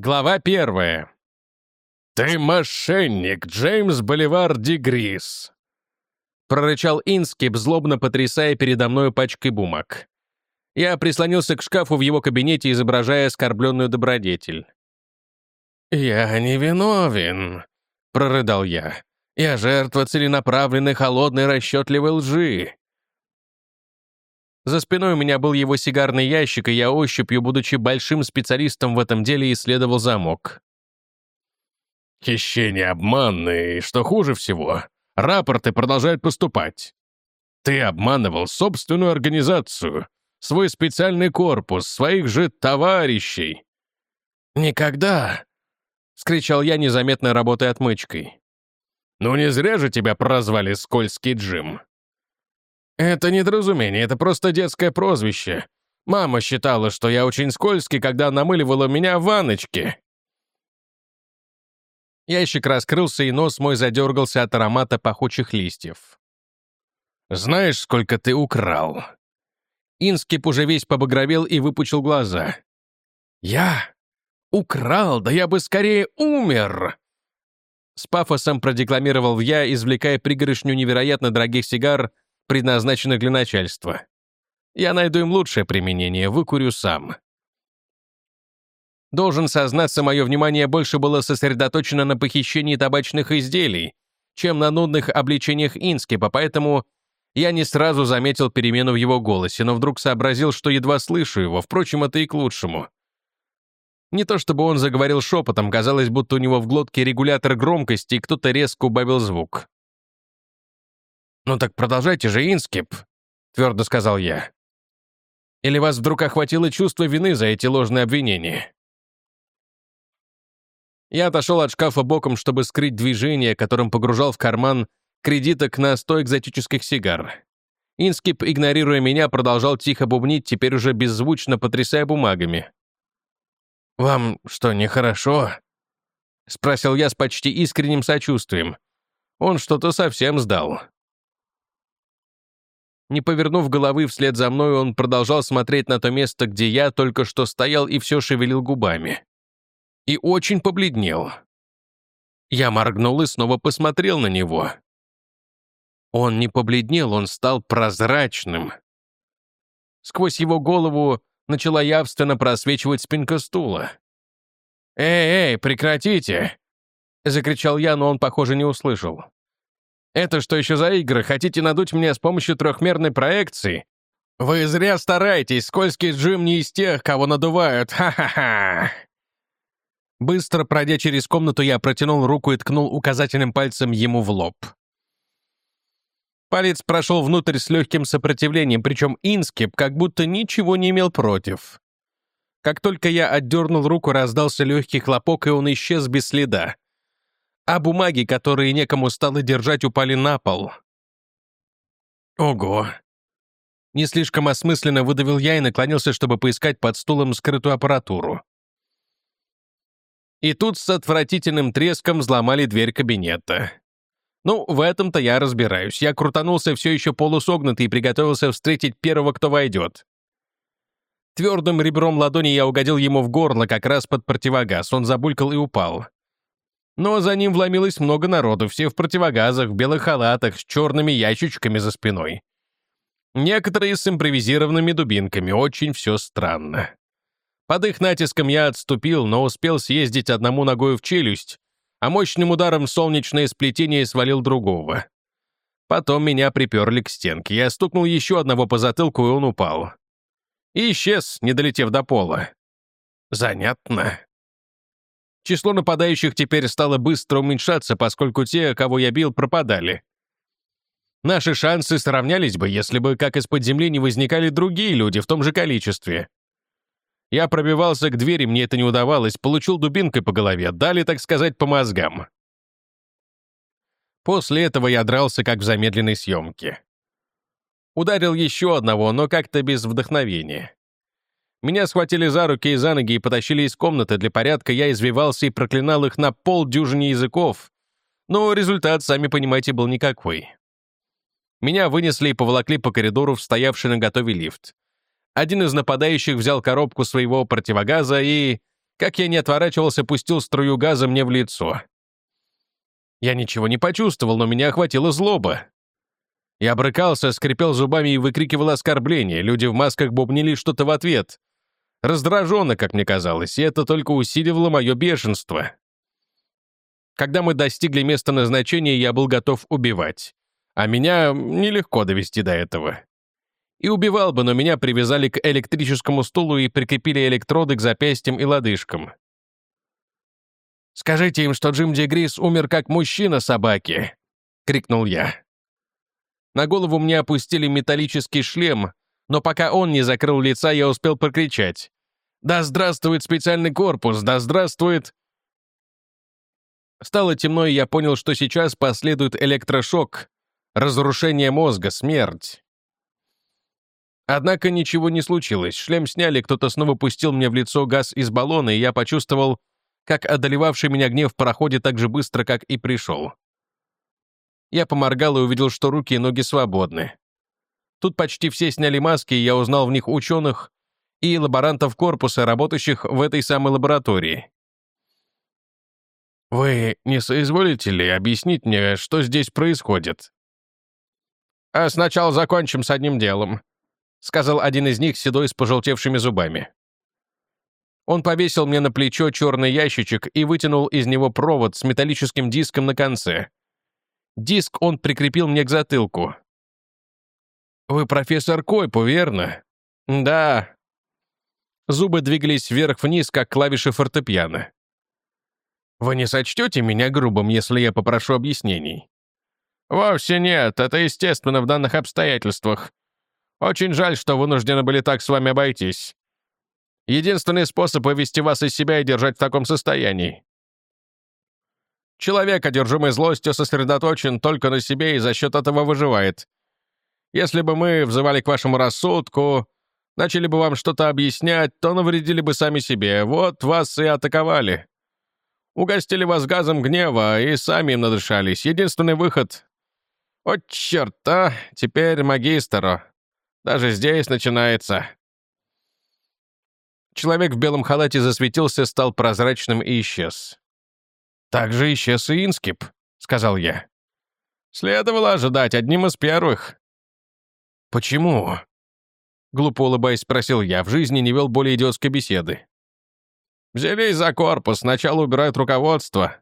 Глава первая. «Ты мошенник, Джеймс Боливар Дегрис!» прорычал Инскип, злобно потрясая передо мной пачкой бумаг. Я прислонился к шкафу в его кабинете, изображая оскорбленную добродетель. «Я не виновен», — прорыдал я. «Я жертва целенаправленной, холодной, расчетливой лжи. За спиной у меня был его сигарный ящик, и я ощупью, будучи большим специалистом в этом деле, исследовал замок. Хищение обманные, и что хуже всего, рапорты продолжают поступать. Ты обманывал собственную организацию, свой специальный корпус, своих же товарищей. «Никогда!» — скричал я, незаметно работая отмычкой. «Ну не зря же тебя прозвали Скользкий Джим. «Это недоразумение, это просто детское прозвище. Мама считала, что я очень скользкий, когда намыливала меня в ванночке». Ящик раскрылся, и нос мой задергался от аромата пахучих листьев. «Знаешь, сколько ты украл?» Инскип уже весь побагровел и выпучил глаза. «Я? Украл? Да я бы скорее умер!» С пафосом продекламировал я, извлекая пригоршню невероятно дорогих сигар предназначенных для начальства. Я найду им лучшее применение, выкурю сам. Должен сознаться, мое внимание больше было сосредоточено на похищении табачных изделий, чем на нудных обличениях Инскипа, поэтому я не сразу заметил перемену в его голосе, но вдруг сообразил, что едва слышу его, впрочем, это и к лучшему. Не то чтобы он заговорил шепотом, казалось, будто у него в глотке регулятор громкости, и кто-то резко убавил звук. «Ну так продолжайте же, Инскип», — твердо сказал я. «Или вас вдруг охватило чувство вины за эти ложные обвинения?» Я отошел от шкафа боком, чтобы скрыть движение, которым погружал в карман кредиток на сто экзотических сигар. Инскип, игнорируя меня, продолжал тихо бубнить, теперь уже беззвучно потрясая бумагами. «Вам что, нехорошо?» — спросил я с почти искренним сочувствием. Он что-то совсем сдал. Не повернув головы вслед за мной, он продолжал смотреть на то место, где я только что стоял и все шевелил губами. И очень побледнел. Я моргнул и снова посмотрел на него. Он не побледнел, он стал прозрачным. Сквозь его голову начала явственно просвечивать спинка стула. «Эй, эй, прекратите!» — закричал я, но он, похоже, не услышал. Это что еще за игры? Хотите надуть меня с помощью трехмерной проекции? Вы зря стараетесь, скользкий Джим не из тех, кого надувают. Ха-ха-ха!» Быстро пройдя через комнату, я протянул руку и ткнул указательным пальцем ему в лоб. Палец прошел внутрь с легким сопротивлением, причем Инскип как будто ничего не имел против. Как только я отдернул руку, раздался легкий хлопок, и он исчез без следа а бумаги, которые некому стало держать, упали на пол. Ого. Не слишком осмысленно выдавил я и наклонился, чтобы поискать под стулом скрытую аппаратуру. И тут с отвратительным треском взломали дверь кабинета. Ну, в этом-то я разбираюсь. Я крутанулся все еще полусогнутый и приготовился встретить первого, кто войдет. Твердым ребром ладони я угодил ему в горло как раз под противогаз. Он забулькал и упал. Но за ним вломилось много народу, все в противогазах, в белых халатах, с черными ящичками за спиной. Некоторые с импровизированными дубинками, очень все странно. Под их натиском я отступил, но успел съездить одному ногой в челюсть, а мощным ударом солнечное сплетение свалил другого. Потом меня приперли к стенке. Я стукнул еще одного по затылку, и он упал. И исчез, не долетев до пола. Занятно. Число нападающих теперь стало быстро уменьшаться, поскольку те, кого я бил, пропадали. Наши шансы сравнялись бы, если бы, как из-под земли, не возникали другие люди в том же количестве. Я пробивался к двери, мне это не удавалось, получил дубинкой по голове, дали, так сказать, по мозгам. После этого я дрался, как в замедленной съемке. Ударил еще одного, но как-то без вдохновения. Меня схватили за руки и за ноги и потащили из комнаты. Для порядка я извивался и проклинал их на полдюжине языков. Но результат, сами понимаете, был никакой. Меня вынесли и поволокли по коридору в стоявший на готове лифт. Один из нападающих взял коробку своего противогаза и Как я не отворачивался, пустил струю газа мне в лицо. Я ничего не почувствовал, но меня охватила злоба. Я брыкался, скрипел зубами и выкрикивал оскорбления. Люди в масках бубнили что-то в ответ. Раздраженно, как мне казалось, и это только усиливало мое бешенство. Когда мы достигли места назначения, я был готов убивать. А меня нелегко довести до этого. И убивал бы, но меня привязали к электрическому стулу и прикрепили электроды к запястьям и лодыжкам. «Скажите им, что Джим Дегрис умер как мужчина собаки!» — крикнул я. На голову мне опустили металлический шлем, но пока он не закрыл лица, я успел прокричать. «Да здравствует специальный корпус! Да здравствует...» Стало темно, и я понял, что сейчас последует электрошок, разрушение мозга, смерть. Однако ничего не случилось. Шлем сняли, кто-то снова пустил мне в лицо газ из баллона, и я почувствовал, как одолевавший меня гнев проходит так же быстро, как и пришел. Я поморгал и увидел, что руки и ноги свободны. Тут почти все сняли маски, и я узнал в них ученых и лаборантов корпуса, работающих в этой самой лаборатории. «Вы не соизволите ли объяснить мне, что здесь происходит?» «А сначала закончим с одним делом», — сказал один из них, седой с пожелтевшими зубами. Он повесил мне на плечо черный ящичек и вытянул из него провод с металлическим диском на конце. Диск он прикрепил мне к затылку. «Вы профессор Койпу, верно?» «Да». Зубы двигались вверх-вниз, как клавиши фортепиано. «Вы не сочтете меня грубым, если я попрошу объяснений?» «Вовсе нет, это естественно в данных обстоятельствах. Очень жаль, что вынуждены были так с вами обойтись. Единственный способ вывести вас из себя и держать в таком состоянии. Человек, одержимый злостью, сосредоточен только на себе и за счет этого выживает. Если бы мы взывали к вашему рассудку, начали бы вам что-то объяснять, то навредили бы сами себе. Вот вас и атаковали. Угостили вас газом гнева и сами им надышались. Единственный выход... О, черт, а! Теперь магистеру. Даже здесь начинается. Человек в белом халате засветился, стал прозрачным и исчез. «Так же исчез и Инскип», — сказал я. «Следовало ожидать одним из первых». «Почему?» Глупо улыбаясь, спросил я. В жизни не вел более идиотской беседы. Взялись за корпус, сначала убирают руководство.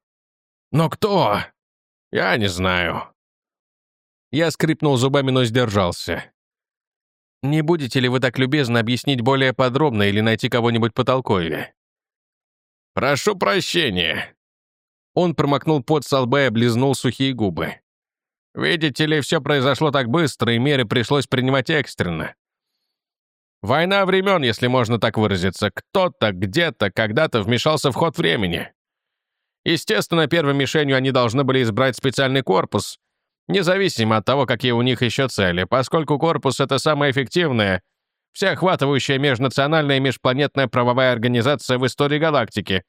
Но кто? Я не знаю. Я скрипнул зубами, но сдержался. Не будете ли вы так любезно объяснить более подробно или найти кого-нибудь потолковее? Прошу прощения. Он промокнул пот со лба и облизнул сухие губы. Видите ли, все произошло так быстро, и меры пришлось принимать экстренно. Война времен, если можно так выразиться. Кто-то, где-то, когда-то вмешался в ход времени. Естественно, первой мишенью они должны были избрать специальный корпус, независимо от того, какие у них еще цели, поскольку корпус — это самая эффективная, всеохватывающая межнациональная и межпланетная правовая организация в истории галактики.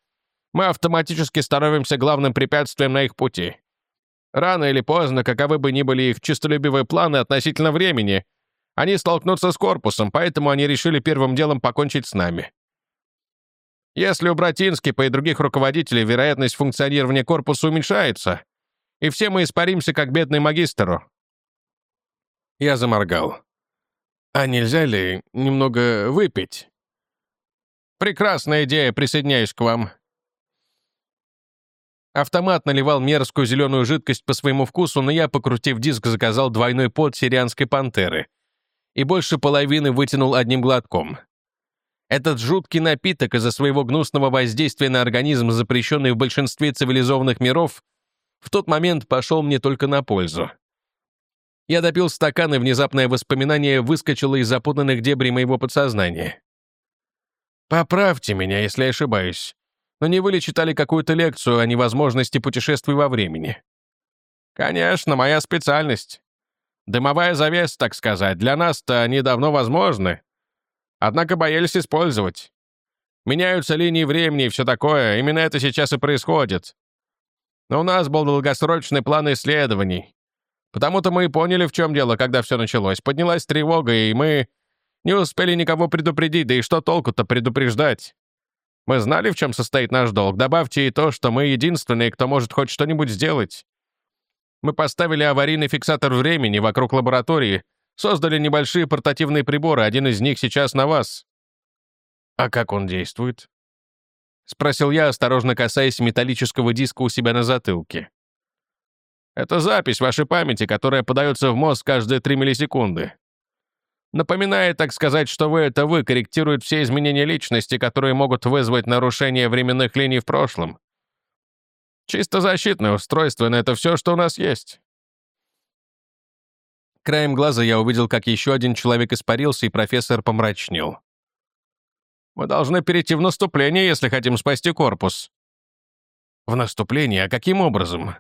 Мы автоматически становимся главным препятствием на их пути. Рано или поздно, каковы бы ни были их чистолюбивые планы относительно времени — они столкнутся с корпусом, поэтому они решили первым делом покончить с нами. Если убрать Инскипа и других руководителей, вероятность функционирования корпуса уменьшается, и все мы испаримся, как бедный магистру. Я заморгал. А нельзя ли немного выпить? Прекрасная идея, присоединяюсь к вам. Автомат наливал мерзкую зеленую жидкость по своему вкусу, но я, покрутив диск, заказал двойной пот сирианской пантеры и больше половины вытянул одним глотком. Этот жуткий напиток из-за своего гнусного воздействия на организм, запрещенный в большинстве цивилизованных миров, в тот момент пошел мне только на пользу. Я допил стакан, и внезапное воспоминание выскочило из запутанных дебрей моего подсознания. «Поправьте меня, если ошибаюсь. Но не вы ли читали какую-то лекцию о невозможности путешествий во времени?» «Конечно, моя специальность. Дымовая завеса, так сказать, для нас-то они давно возможны. Однако боялись использовать. Меняются линии времени и все такое, именно это сейчас и происходит. Но у нас был долгосрочный план исследований. Потому-то мы и поняли, в чем дело, когда все началось. Поднялась тревога, и мы не успели никого предупредить, да и что толку-то предупреждать? Мы знали, в чем состоит наш долг. Добавьте и то, что мы единственные, кто может хоть что-нибудь сделать. Мы поставили аварийный фиксатор времени вокруг лаборатории, создали небольшие портативные приборы, один из них сейчас на вас». «А как он действует?» — спросил я, осторожно касаясь металлического диска у себя на затылке. «Это запись вашей памяти, которая подается в мозг каждые 3 миллисекунды. Напоминает, так сказать, что вы — это вы, корректирует все изменения личности, которые могут вызвать нарушение временных линий в прошлом. Чисто защитное устройство, но это все, что у нас есть. Краем глаза я увидел, как еще один человек испарился, и профессор помрачнел. «Мы должны перейти в наступление, если хотим спасти корпус». «В наступление? А каким образом?»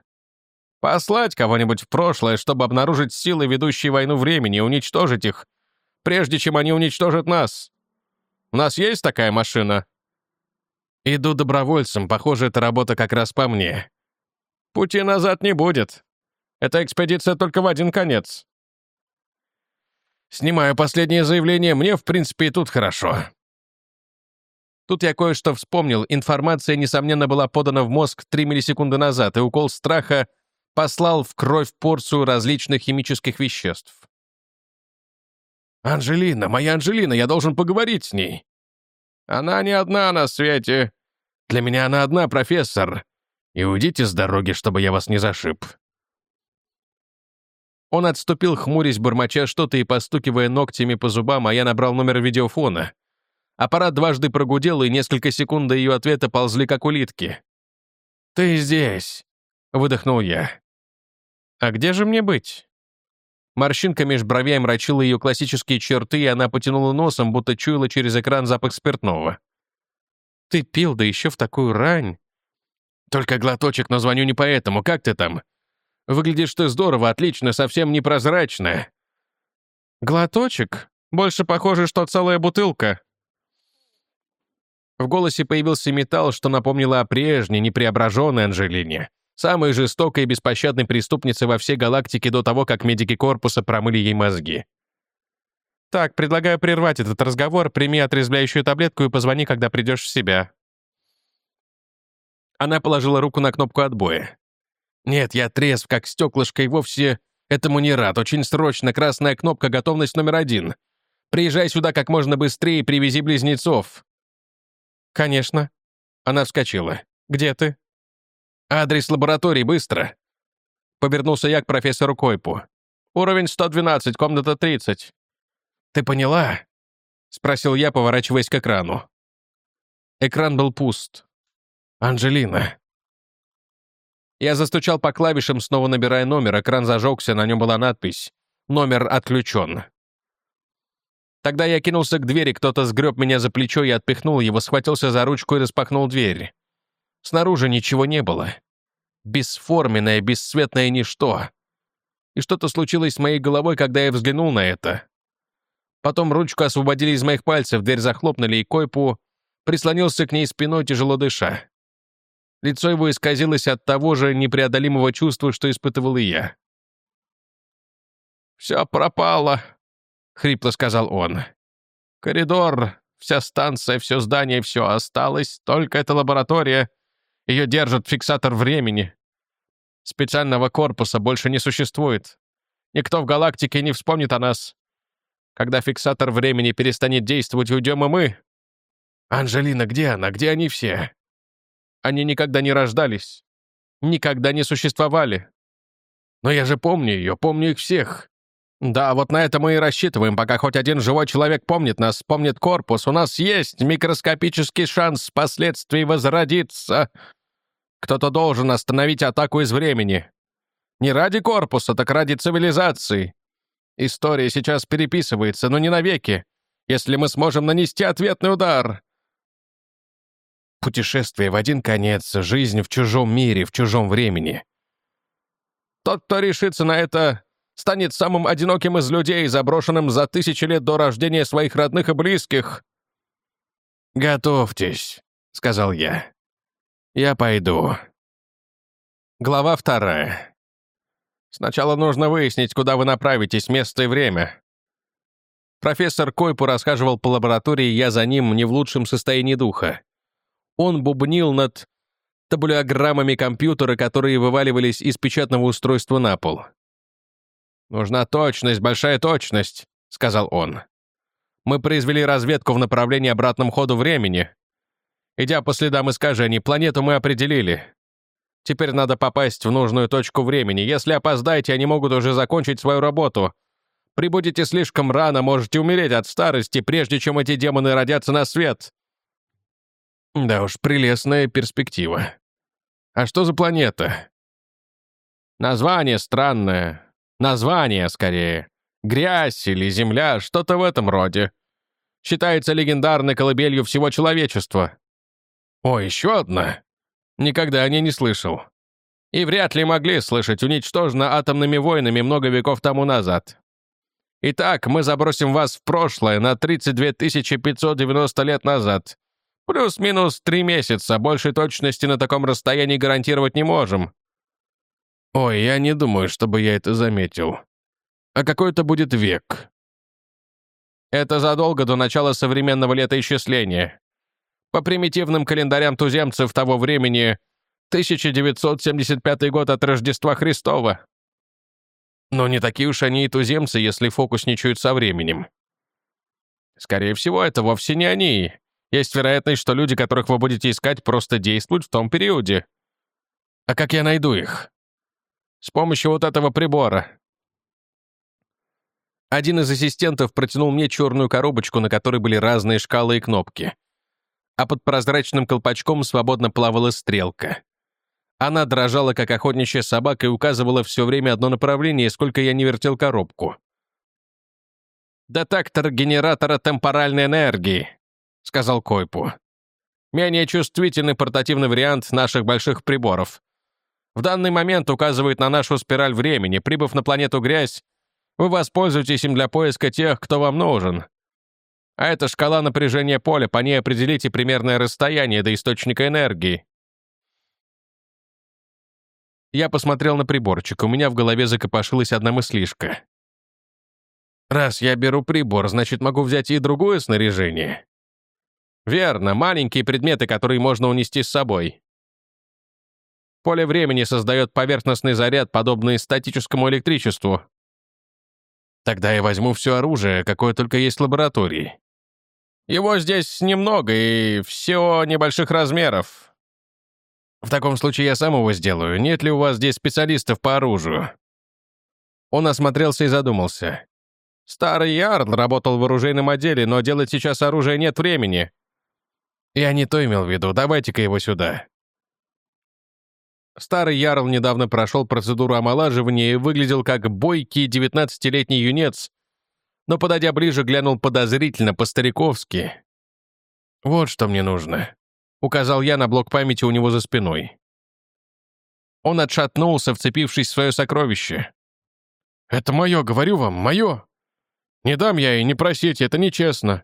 «Послать кого-нибудь в прошлое, чтобы обнаружить силы, ведущие войну времени, и уничтожить их, прежде чем они уничтожат нас. У нас есть такая машина?» «Иду добровольцем, похоже, эта работа как раз по мне». «Пути назад не будет. Эта экспедиция только в один конец». «Снимаю последнее заявление, мне, в принципе, и тут хорошо». Тут я кое-что вспомнил. Информация, несомненно, была подана в мозг 3 миллисекунды назад, и укол страха послал в кровь порцию различных химических веществ. «Анжелина, моя Анжелина, я должен поговорить с ней». «Она не одна на свете», для меня она одна, профессор. И уйдите с дороги, чтобы я вас не зашиб». Он отступил, хмурясь, бормоча что-то и постукивая ногтями по зубам, а я набрал номер видеофона. Аппарат дважды прогудел, и несколько секунд до ее ответа ползли, как улитки. «Ты здесь!» — выдохнул я. «А где же мне быть?» Морщинка меж бровей мрачила ее классические черты, и она потянула носом, будто чуяла через экран запах спиртного. Ты пил, да еще в такую рань. Только глоточек, но звоню не поэтому. Как ты там? Выглядишь ты здорово, отлично, совсем непрозрачная. Глоточек? Больше похоже, что целая бутылка. В голосе появился металл, что напомнило о прежней, непреображенной Анжелине, самой жестокой и беспощадной преступнице во всей галактике до того, как медики корпуса промыли ей мозги. «Так, предлагаю прервать этот разговор, прими отрезвляющую таблетку и позвони, когда придешь в себя». Она положила руку на кнопку отбоя. «Нет, я трезв, как стеклышко, и вовсе этому не рад. Очень срочно, красная кнопка «Готовность номер один». Приезжай сюда как можно быстрее и привези близнецов». «Конечно». Она вскочила. «Где ты?» «Адрес лаборатории, быстро». Повернулся я к профессору Койпу. «Уровень 112, комната 30. «Ты поняла?» — спросил я, поворачиваясь к экрану. Экран был пуст. «Анжелина». Я застучал по клавишам, снова набирая номер. Экран зажегся, на нем была надпись «Номер отключен». Тогда я кинулся к двери, кто-то сгреб меня за плечо и отпихнул его, схватился за ручку и распахнул дверь. Снаружи ничего не было. Бесформенное, бесцветное ничто. И что-то случилось с моей головой, когда я взглянул на это. Потом ручку освободили из моих пальцев, дверь захлопнули, и Койпу прислонился к ней спиной, тяжело дыша. Лицо его исказилось от того же непреодолимого чувства, что испытывал и я. «Все пропало», — хрипло сказал он. «Коридор, вся станция, все здание, все осталось, только эта лаборатория. Ее держит фиксатор времени. Специального корпуса больше не существует. Никто в галактике не вспомнит о нас. Когда фиксатор времени перестанет действовать, уйдем и мы. Анжелина, где она? Где они все? Они никогда не рождались. Никогда не существовали. Но я же помню ее, помню их всех. Да, вот на это мы и рассчитываем, пока хоть один живой человек помнит нас, помнит корпус. У нас есть микроскопический шанс впоследствии возродиться. Кто-то должен остановить атаку из времени. Не ради корпуса, так ради цивилизации. История сейчас переписывается, но не навеки, если мы сможем нанести ответный удар. Путешествие в один конец, жизнь в чужом мире, в чужом времени. Тот, кто решится на это, станет самым одиноким из людей, заброшенным за тысячи лет до рождения своих родных и близких. «Готовьтесь», — сказал я. «Я пойду». Глава вторая. Сначала нужно выяснить, куда вы направитесь, место и время». Профессор Койпу расхаживал по лаборатории, я за ним не в лучшем состоянии духа. Он бубнил над табулеограммами компьютера, которые вываливались из печатного устройства на пол. «Нужна точность, большая точность», — сказал он. «Мы произвели разведку в направлении обратном ходу времени. Идя по следам искажений, планету мы определили. Теперь надо попасть в нужную точку времени. Если опоздаете, они могут уже закончить свою работу. Прибудете слишком рано, можете умереть от старости, прежде чем эти демоны родятся на свет. Да уж, прелестная перспектива. А что за планета? Название странное. Название, скорее. Грязь или Земля, что-то в этом роде. Считается легендарной колыбелью всего человечества. О, еще одна. Никогда о ней не слышал. И вряд ли могли слышать, уничтожена атомными войнами много веков тому назад. Итак, мы забросим вас в прошлое на 32 590 лет назад. Плюс-минус три месяца, большей точности на таком расстоянии гарантировать не можем. Ой, я не думаю, чтобы я это заметил. А какой это будет век? Это задолго до начала современного летоисчисления. По примитивным календарям туземцев того времени 1975 год от Рождества Христова. Но не такие уж они и туземцы, если фокусничают со временем. Скорее всего, это вовсе не они. Есть вероятность, что люди, которых вы будете искать, просто действуют в том периоде. А как я найду их? С помощью вот этого прибора. Один из ассистентов протянул мне черную коробочку, на которой были разные шкалы и кнопки а под прозрачным колпачком свободно плавала стрелка. Она дрожала, как охотничья собака, и указывала все время одно направление, сколько я не вертел коробку. «Детектор генератора темпоральной энергии», — сказал Койпу. «Менее чувствительный портативный вариант наших больших приборов. В данный момент указывает на нашу спираль времени. Прибыв на планету Грязь, вы воспользуетесь им для поиска тех, кто вам нужен. А это шкала напряжения поля, по ней определите примерное расстояние до источника энергии. Я посмотрел на приборчик, у меня в голове закопошилась одна мыслишка. Раз я беру прибор, значит, могу взять и другое снаряжение. Верно, маленькие предметы, которые можно унести с собой. Поле времени создает поверхностный заряд, подобный статическому электричеству. Тогда я возьму все оружие, какое только есть в лаборатории. Его здесь немного и все небольших размеров. В таком случае я сам его сделаю. Нет ли у вас здесь специалистов по оружию?» Он осмотрелся и задумался. «Старый Ярл работал в оружейном отделе, но делать сейчас оружие нет времени». «Я не то имел в виду. Давайте-ка его сюда». Старый Ярл недавно прошел процедуру омолаживания и выглядел как бойкий девятнадцатилетний юнец, но, подойдя ближе, глянул подозрительно, по-стариковски. «Вот что мне нужно», — указал я на блок памяти у него за спиной. Он отшатнулся, вцепившись в свое сокровище. «Это мое, говорю вам, мое. Не дам я и не просите, это нечестно.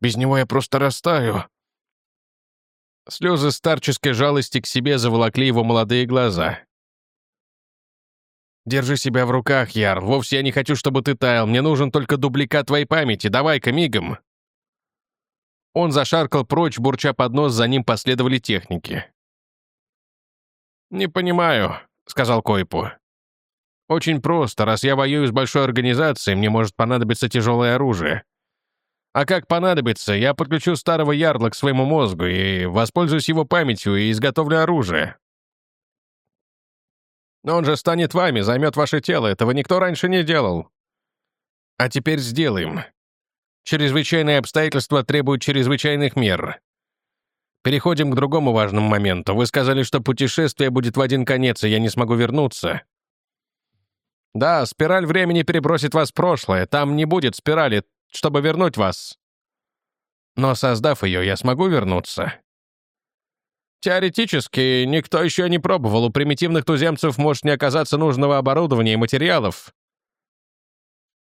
Без него я просто растаю». Слезы старческой жалости к себе заволокли его молодые глаза. Держи себя в руках, Яр. Вовсе я не хочу, чтобы ты таял. Мне нужен только дубликат твоей памяти. Давай-ка мигом. Он зашаркал прочь, бурча под нос, за ним последовали техники. «Не понимаю», — сказал Койпу. «Очень просто. Раз я воюю с большой организацией, мне может понадобиться тяжелое оружие. А как понадобится, я подключу старого ярла к своему мозгу и воспользуюсь его памятью и изготовлю оружие. Но он же станет вами, займет ваше тело. Этого никто раньше не делал. А теперь сделаем. Чрезвычайные обстоятельства требуют чрезвычайных мер. Переходим к другому важному моменту. Вы сказали, что путешествие будет в один конец, и я не смогу вернуться. Да, спираль времени перебросит вас в прошлое. Там не будет спирали, чтобы вернуть вас. Но создав ее, я смогу вернуться. Теоретически, никто еще не пробовал. У примитивных туземцев может не оказаться нужного оборудования и материалов.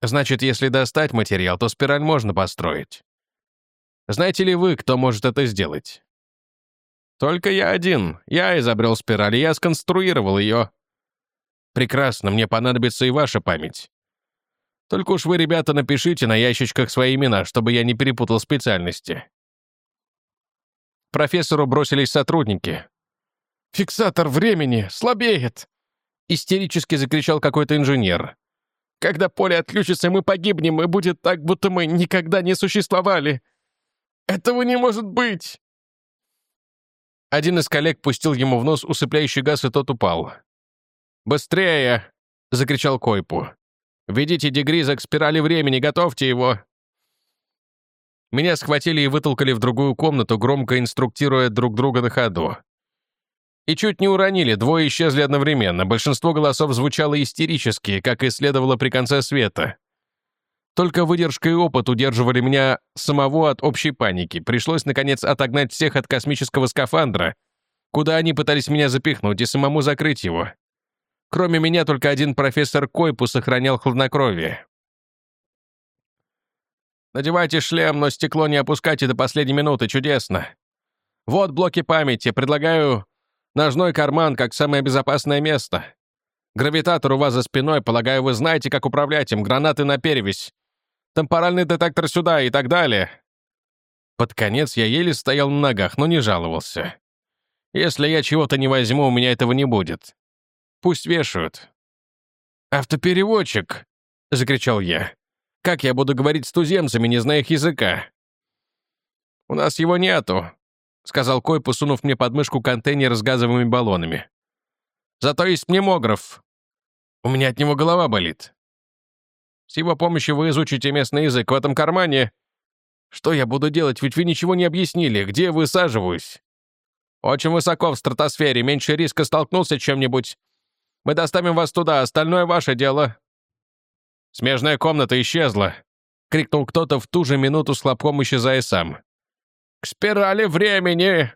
Значит, если достать материал, то спираль можно построить. Знаете ли вы, кто может это сделать? Только я один. Я изобрел спираль, я сконструировал ее. Прекрасно, мне понадобится и ваша память. Только уж вы, ребята, напишите на ящичках свои имена, чтобы я не перепутал специальности. Профессору бросились сотрудники. «Фиксатор времени слабеет!» Истерически закричал какой-то инженер. «Когда поле отключится, мы погибнем, и будет так, будто мы никогда не существовали! Этого не может быть!» Один из коллег пустил ему в нос усыпляющий газ, и тот упал. «Быстрее!» — закричал Койпу. «Ведите дегриза к спирали времени, готовьте его!» Меня схватили и вытолкали в другую комнату, громко инструктируя друг друга на ходу. И чуть не уронили, двое исчезли одновременно. Большинство голосов звучало истерически, как и следовало при конце света. Только выдержка и опыт удерживали меня самого от общей паники. Пришлось, наконец, отогнать всех от космического скафандра, куда они пытались меня запихнуть, и самому закрыть его. Кроме меня, только один профессор Койпу сохранял хладнокровие. «Надевайте шлем, но стекло не опускайте до последней минуты, чудесно. Вот блоки памяти, предлагаю ножной карман как самое безопасное место. Гравитатор у вас за спиной, полагаю, вы знаете, как управлять им, гранаты на перевесь темпоральный детектор сюда и так далее. Под конец я еле стоял на ногах, но не жаловался. Если я чего-то не возьму, у меня этого не будет. Пусть вешают. «Автопереводчик!» — закричал я. «Как я буду говорить с туземцами, не зная их языка?» «У нас его нету», — сказал Кой, посунув мне под мышку контейнер с газовыми баллонами. «Зато есть мнемограф. У меня от него голова болит. С его помощью вы изучите местный язык в этом кармане. Что я буду делать, ведь вы ничего не объяснили. Где высаживаюсь? Очень высоко в стратосфере, меньше риска столкнулся чем-нибудь. Мы доставим вас туда, остальное ваше дело. Смежная комната исчезла. Крикнул кто-то в ту же минуту с хлопком исчезая сам. «К спирали времени!»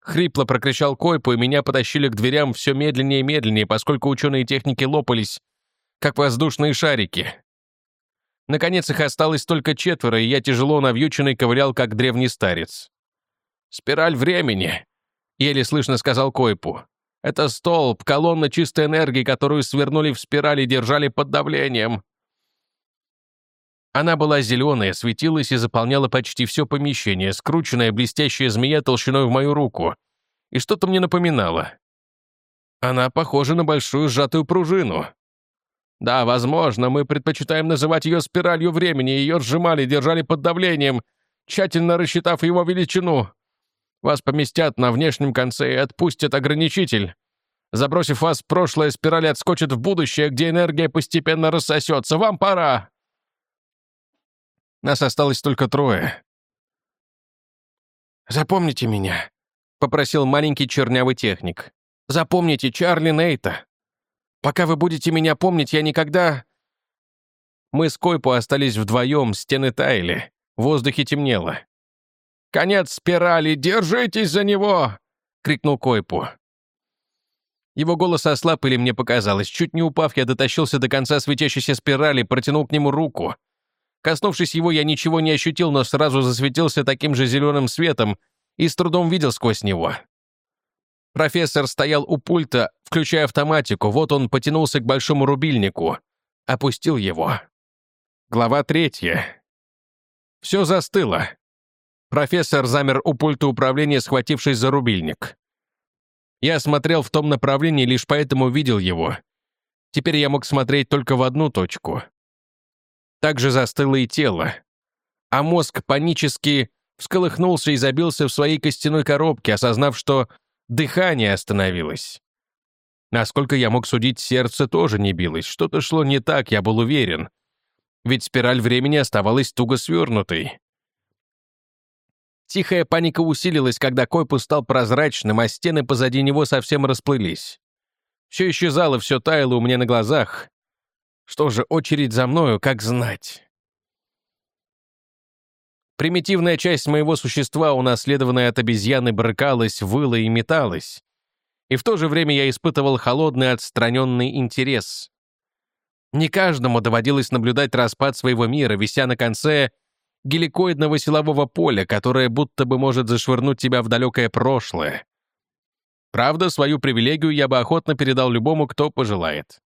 Хрипло прокричал Койпу, и меня потащили к дверям все медленнее и медленнее, поскольку ученые техники лопались, как воздушные шарики. Наконец их осталось только четверо, и я тяжело навьюченный ковырял, как древний старец. «Спираль времени», — еле слышно сказал Койпу. «Это столб, колонна чистой энергии, которую свернули в спирали и держали под давлением». Она была зеленая, светилась и заполняла почти все помещение, скрученная блестящая змея толщиной в мою руку. И что-то мне напоминало. Она похожа на большую сжатую пружину. Да, возможно, мы предпочитаем называть ее спиралью времени, ее сжимали, держали под давлением, тщательно рассчитав его величину. Вас поместят на внешнем конце и отпустят ограничитель. Забросив вас прошлое, спираль отскочит в будущее, где энергия постепенно рассосется. Вам пора!» Нас осталось только трое. «Запомните меня», — попросил маленький чернявый техник. «Запомните Чарли Нейта. Пока вы будете меня помнить, я никогда...» Мы с Койпу остались вдвоем, стены таяли, в воздухе темнело. «Конец спирали! Держитесь за него!» — крикнул Койпу. Его голос ослаб или мне показалось. Чуть не упав, я дотащился до конца светящейся спирали, протянул к нему руку. Коснувшись его, я ничего не ощутил, но сразу засветился таким же зеленым светом и с трудом видел сквозь него. Профессор стоял у пульта, включая автоматику. Вот он потянулся к большому рубильнику. Опустил его. Глава третья. Все застыло. Профессор замер у пульта управления, схватившись за рубильник. Я смотрел в том направлении, лишь поэтому видел его. Теперь я мог смотреть только в одну точку. Также застыло и тело. А мозг панически всколыхнулся и забился в своей костяной коробке, осознав, что Дыхание остановилось. Насколько я мог судить, сердце тоже не билось. Что-то шло не так, я был уверен. Ведь спираль времени оставалась туго свернутой. Тихая паника усилилась, когда корпус стал прозрачным, а стены позади него совсем расплылись. Все исчезало, все таяло у меня на глазах. Что же, очередь за мною, как знать. Примитивная часть моего существа, унаследованная от обезьяны, брыкалась, выла и металась. И в то же время я испытывал холодный отстраненный интерес. Не каждому доводилось наблюдать распад своего мира, вися на конце геликоидного силового поля, которое будто бы может зашвырнуть тебя в далекое прошлое. Правда, свою привилегию я бы охотно передал любому, кто пожелает.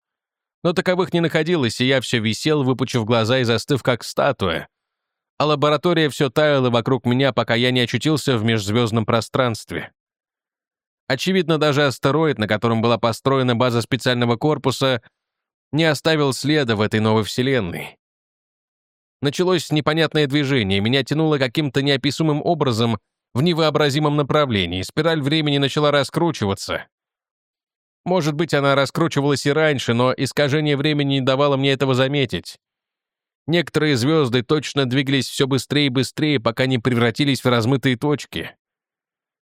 Но таковых не находилось, и я все висел, выпучив глаза и застыв как статуя, а лаборатория все таяла вокруг меня, пока я не очутился в межзвездном пространстве. Очевидно, даже астероид, на котором была построена база специального корпуса, не оставил следа в этой новой вселенной. Началось непонятное движение, меня тянуло каким-то неописуемым образом в невообразимом направлении, спираль времени начала раскручиваться. Может быть, она раскручивалась и раньше, но искажение времени не давало мне этого заметить. Некоторые звезды точно двигались все быстрее и быстрее, пока не превратились в размытые точки.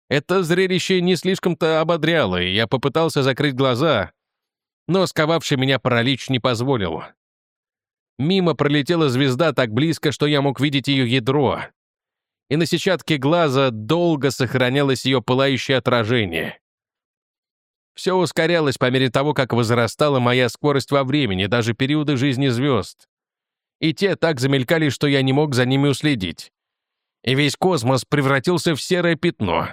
Это зрелище не слишком-то ободряло, и я попытался закрыть глаза, но сковавший меня паралич не позволил. Мимо пролетела звезда так близко, что я мог видеть ее ядро. И на сетчатке глаза долго сохранялось ее пылающее отражение. Все ускорялось по мере того, как возрастала моя скорость во времени, даже периоды жизни звезд. И те так замелькали, что я не мог за ними уследить. И весь космос превратился в серое пятно.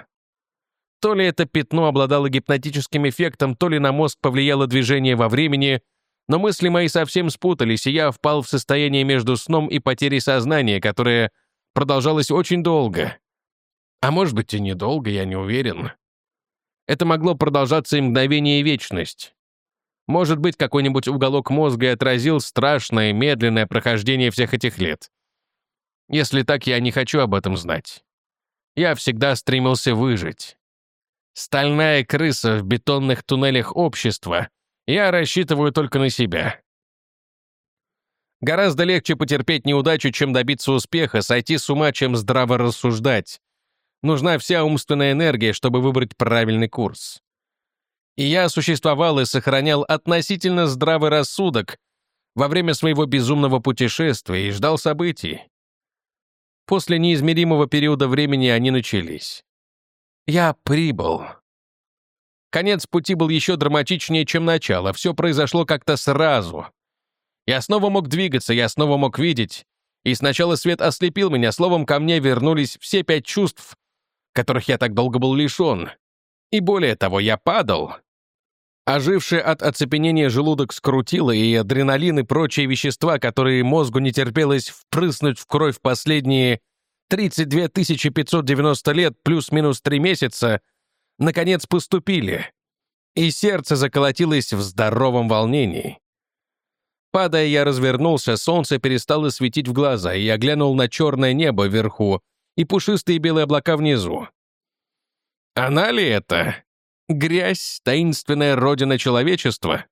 То ли это пятно обладало гипнотическим эффектом, то ли на мозг повлияло движение во времени, но мысли мои совсем спутались, и я впал в состояние между сном и потерей сознания, которое продолжалось очень долго. А может быть и недолго, я не уверен. Это могло продолжаться и мгновение, и вечность. Может быть, какой-нибудь уголок мозга отразил страшное, медленное прохождение всех этих лет. Если так, я не хочу об этом знать. Я всегда стремился выжить. Стальная крыса в бетонных туннелях общества. Я рассчитываю только на себя. Гораздо легче потерпеть неудачу, чем добиться успеха, сойти с ума, чем здраво рассуждать. Нужна вся умственная энергия, чтобы выбрать правильный курс. И я существовал и сохранял относительно здравый рассудок во время своего безумного путешествия и ждал событий. После неизмеримого периода времени они начались. Я прибыл. Конец пути был еще драматичнее, чем начало. Все произошло как-то сразу. Я снова мог двигаться, я снова мог видеть. И сначала свет ослепил меня, словом, ко мне вернулись все пять чувств, которых я так долго был лишен. И более того, я падал. Оживший от оцепенения желудок скрутило, и адреналин и прочие вещества, которые мозгу не терпелось впрыснуть в кровь последние 32 590 лет плюс-минус 3 месяца, наконец поступили, и сердце заколотилось в здоровом волнении. Падая, я развернулся, солнце перестало светить в глаза, и я глянул на черное небо вверху и пушистые белые облака внизу. Она ли это? Грязь, таинственная родина человечества?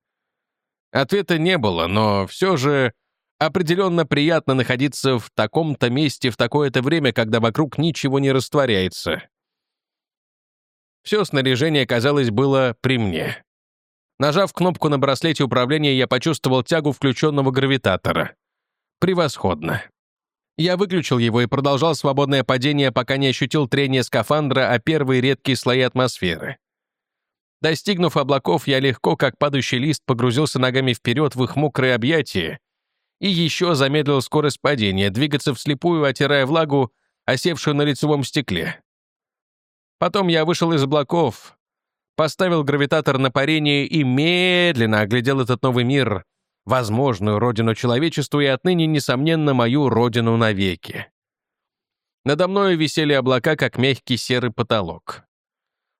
Ответа не было, но все же Определенно приятно находиться в таком-то месте в такое-то время, когда вокруг ничего не растворяется. Все снаряжение, казалось, было при мне. Нажав кнопку на браслете управления, я почувствовал тягу включенного гравитатора. Превосходно. Я выключил его и продолжал свободное падение, пока не ощутил трение скафандра о первые редкие слои атмосферы. Достигнув облаков, я легко, как падающий лист, погрузился ногами вперед в их мокрые объятия и еще замедлил скорость падения, двигаться вслепую, отирая влагу, осевшую на лицевом стекле. Потом я вышел из облаков, поставил гравитатор на парение и медленно оглядел этот новый мир, возможную родину человечеству и отныне, несомненно, мою родину навеки. Надо мною висели облака, как мягкий серый потолок.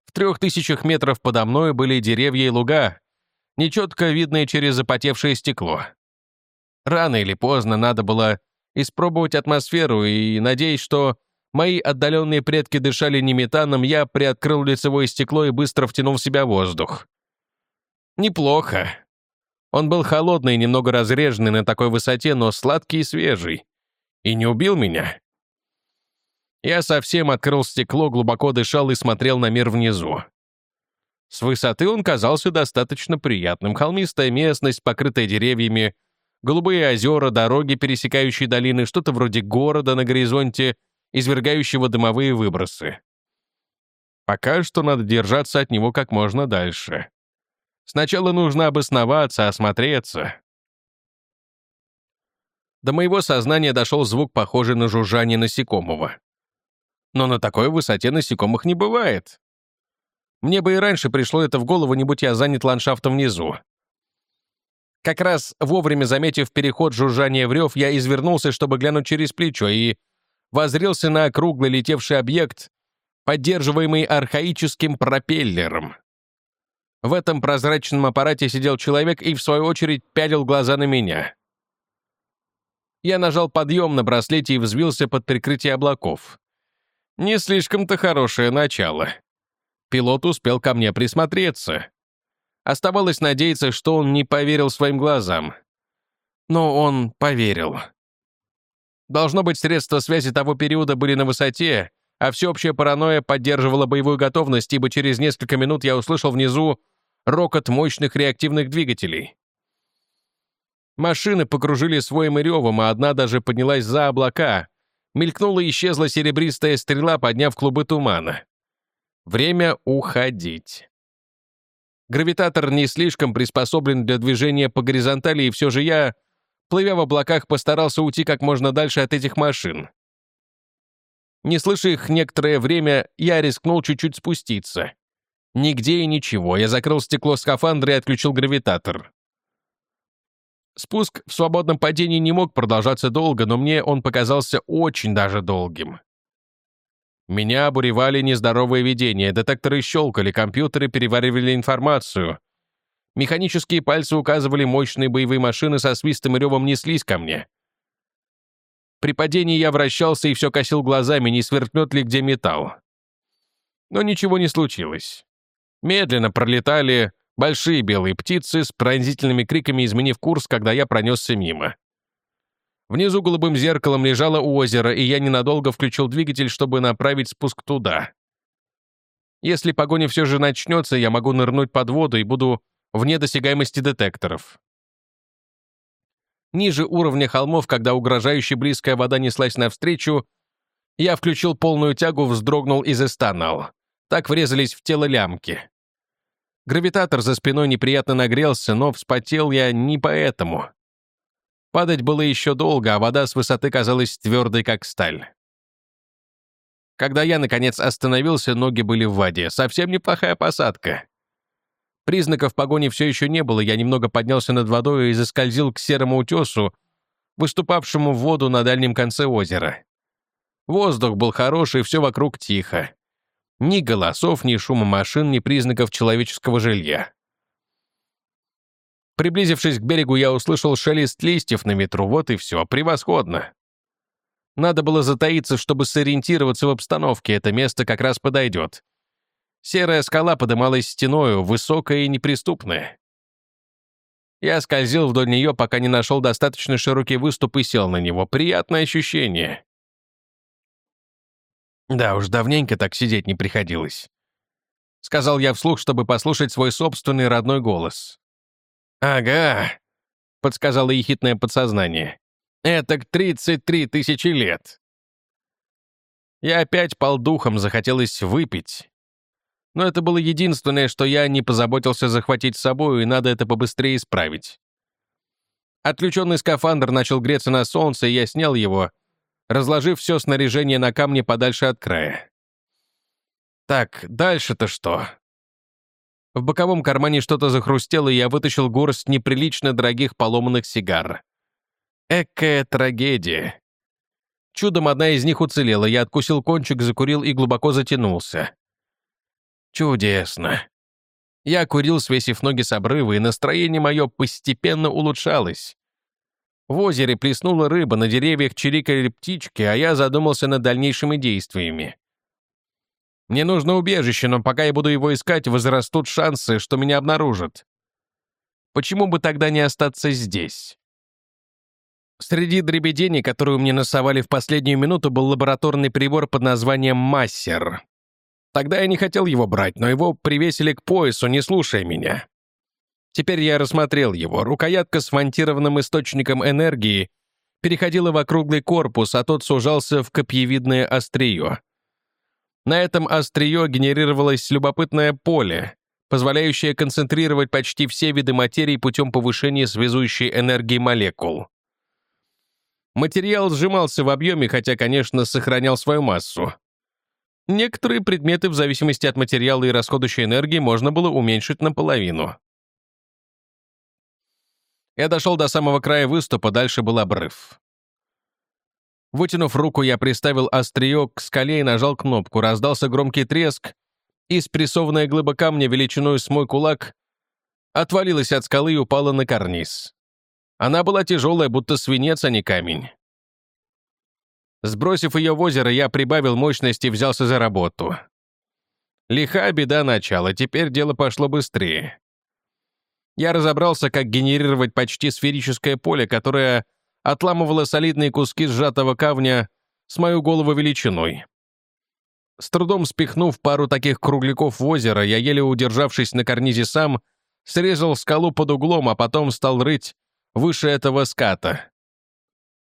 В трех тысячах метров подо мной были деревья и луга, нечетко видные через запотевшее стекло. Рано или поздно надо было испробовать атмосферу, и, надеясь, что мои отдаленные предки дышали не метаном, я приоткрыл лицевое стекло и быстро втянул в себя воздух. Неплохо. Он был холодный и немного разреженный на такой высоте, но сладкий и свежий. И не убил меня. Я совсем открыл стекло, глубоко дышал и смотрел на мир внизу. С высоты он казался достаточно приятным. Холмистая местность, покрытая деревьями, голубые озера, дороги, пересекающие долины, что-то вроде города на горизонте, извергающего дымовые выбросы. Пока что надо держаться от него как можно дальше. Сначала нужно обосноваться, осмотреться. До моего сознания дошел звук, похожий на жужжание насекомого. Но на такой высоте насекомых не бывает. Мне бы и раньше пришло это в голову, не будь я занят ландшафтом внизу. Как раз вовремя заметив переход жужжания в рев, я извернулся, чтобы глянуть через плечо, и возрился на округлый летевший объект, поддерживаемый архаическим пропеллером. В этом прозрачном аппарате сидел человек и, в свою очередь, пялил глаза на меня. Я нажал подъем на браслете и взвился под прикрытие облаков. Не слишком-то хорошее начало. Пилот успел ко мне присмотреться. Оставалось надеяться, что он не поверил своим глазам. Но он поверил. Должно быть, средства связи того периода были на высоте, а всеобщая паранойя поддерживала боевую готовность, ибо через несколько минут я услышал внизу рокот мощных реактивных двигателей. Машины покружили своим ревом, а одна даже поднялась за облака. Мелькнула и исчезла серебристая стрела, подняв клубы тумана. Время уходить. Гравитатор не слишком приспособлен для движения по горизонтали, и все же я, плывя в облаках, постарался уйти как можно дальше от этих машин. Не слыша их некоторое время, я рискнул чуть-чуть спуститься. Нигде и ничего. Я закрыл стекло скафандра и отключил гравитатор. Спуск в свободном падении не мог продолжаться долго, но мне он показался очень даже долгим. Меня обуревали нездоровые видения, детекторы щелкали, компьютеры переваривали информацию. Механические пальцы указывали мощные боевые машины со свистом и ревом неслись ко мне. При падении я вращался и все косил глазами, не сверкнет ли где металл. Но ничего не случилось. Медленно пролетали большие белые птицы с пронзительными криками, изменив курс, когда я пронесся мимо. Внизу голубым зеркалом лежало озеро, и я ненадолго включил двигатель, чтобы направить спуск туда. Если погоня все же начнется, я могу нырнуть под воду и буду вне досягаемости детекторов. Ниже уровня холмов, когда угрожающе близкая вода неслась навстречу, я включил полную тягу, вздрогнул и застонал. Так врезались в тело лямки. Гравитатор за спиной неприятно нагрелся, но вспотел я не поэтому. Падать было еще долго, а вода с высоты казалась твердой, как сталь. Когда я, наконец, остановился, ноги были в воде. Совсем неплохая посадка. Признаков погони все еще не было, я немного поднялся над водой и заскользил к серому утесу, выступавшему в воду на дальнем конце озера. Воздух был хороший, все вокруг тихо. Ни голосов, ни шума машин, ни признаков человеческого жилья. Приблизившись к берегу, я услышал шелест листьев на ветру, вот и все, превосходно. Надо было затаиться, чтобы сориентироваться в обстановке, это место как раз подойдет. Серая скала подымалась стеною, высокая и неприступная. Я скользил вдоль нее, пока не нашел достаточно широкий выступ и сел на него. Приятное ощущение. Да уж, давненько так сидеть не приходилось. Сказал я вслух, чтобы послушать свой собственный родной голос. «Ага», — подсказало ехидное подсознание. «Это к 33 тысячи лет». Я опять пал духом, захотелось выпить. Но это было единственное, что я не позаботился захватить с собой, и надо это побыстрее исправить. Отключенный скафандр начал греться на солнце, и я снял его — разложив все снаряжение на камне подальше от края. Так, дальше-то что? В боковом кармане что-то захрустело, и я вытащил горсть неприлично дорогих поломанных сигар. Экая трагедия. Чудом одна из них уцелела, я откусил кончик, закурил и глубоко затянулся. Чудесно. Я курил, свесив ноги с обрыва, и настроение мое постепенно улучшалось. В озере плеснула рыба, на деревьях чирикали птички, а я задумался над дальнейшими действиями. Мне нужно убежище, но пока я буду его искать, возрастут шансы, что меня обнаружат. Почему бы тогда не остаться здесь? Среди дребедений, которую мне насовали в последнюю минуту, был лабораторный прибор под названием «Массер». Тогда я не хотел его брать, но его привесили к поясу, не слушая меня. Теперь я рассмотрел его. Рукоятка с монтированным источником энергии переходила в округлый корпус, а тот сужался в копьевидное острие. На этом острие генерировалось любопытное поле, позволяющее концентрировать почти все виды материи путем повышения связующей энергии молекул. Материал сжимался в объеме, хотя, конечно, сохранял свою массу. Некоторые предметы, в зависимости от материала и расходующей энергии, можно было уменьшить наполовину. Я дошел до самого края выступа, дальше был обрыв. Вытянув руку, я приставил острие к скале и нажал кнопку. Раздался громкий треск, и спрессованная глыба камня величиной с мой кулак отвалилась от скалы и упала на карниз. Она была тяжелая, будто свинец, а не камень. Сбросив ее в озеро, я прибавил мощности и взялся за работу. Лиха беда начала, теперь дело пошло быстрее. Я разобрался, как генерировать почти сферическое поле, которое отламывало солидные куски сжатого камня с мою голову величиной. С трудом спихнув пару таких кругляков в озеро, я, еле удержавшись на карнизе сам, срезал скалу под углом, а потом стал рыть выше этого ската.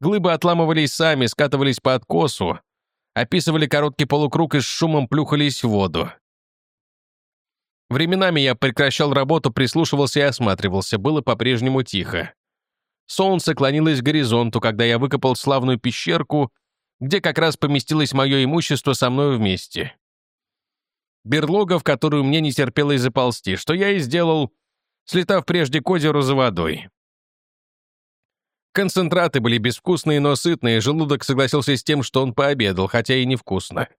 Глыбы отламывались сами, скатывались по откосу, описывали короткий полукруг и с шумом плюхались в воду. Временами я прекращал работу, прислушивался и осматривался. Было по-прежнему тихо. Солнце клонилось к горизонту, когда я выкопал славную пещерку, где как раз поместилось мое имущество со мной вместе. Берлога, в которую мне не терпелось заползти, что я и сделал, слетав прежде к озеру за водой. Концентраты были безвкусные, но сытные, желудок согласился с тем, что он пообедал, хотя и невкусно.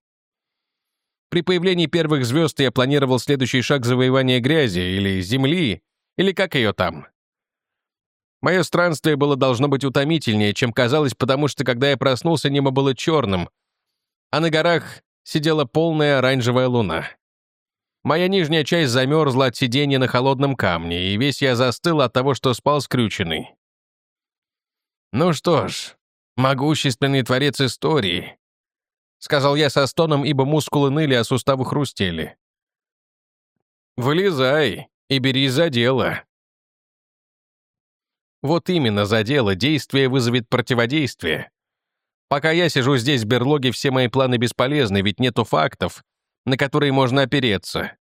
При появлении первых звезд я планировал следующий шаг завоевания грязи, или земли, или как ее там. Мое странствие было должно быть утомительнее, чем казалось, потому что, когда я проснулся, небо было черным, а на горах сидела полная оранжевая луна. Моя нижняя часть замерзла от сидения на холодном камне, и весь я застыл от того, что спал скрюченный. Ну что ж, могущественный творец истории, сказал я со стоном, ибо мускулы ныли, а суставы хрустели. «Вылезай и бери за дело». Вот именно за дело, действие вызовет противодействие. Пока я сижу здесь в берлоге, все мои планы бесполезны, ведь нету фактов, на которые можно опереться.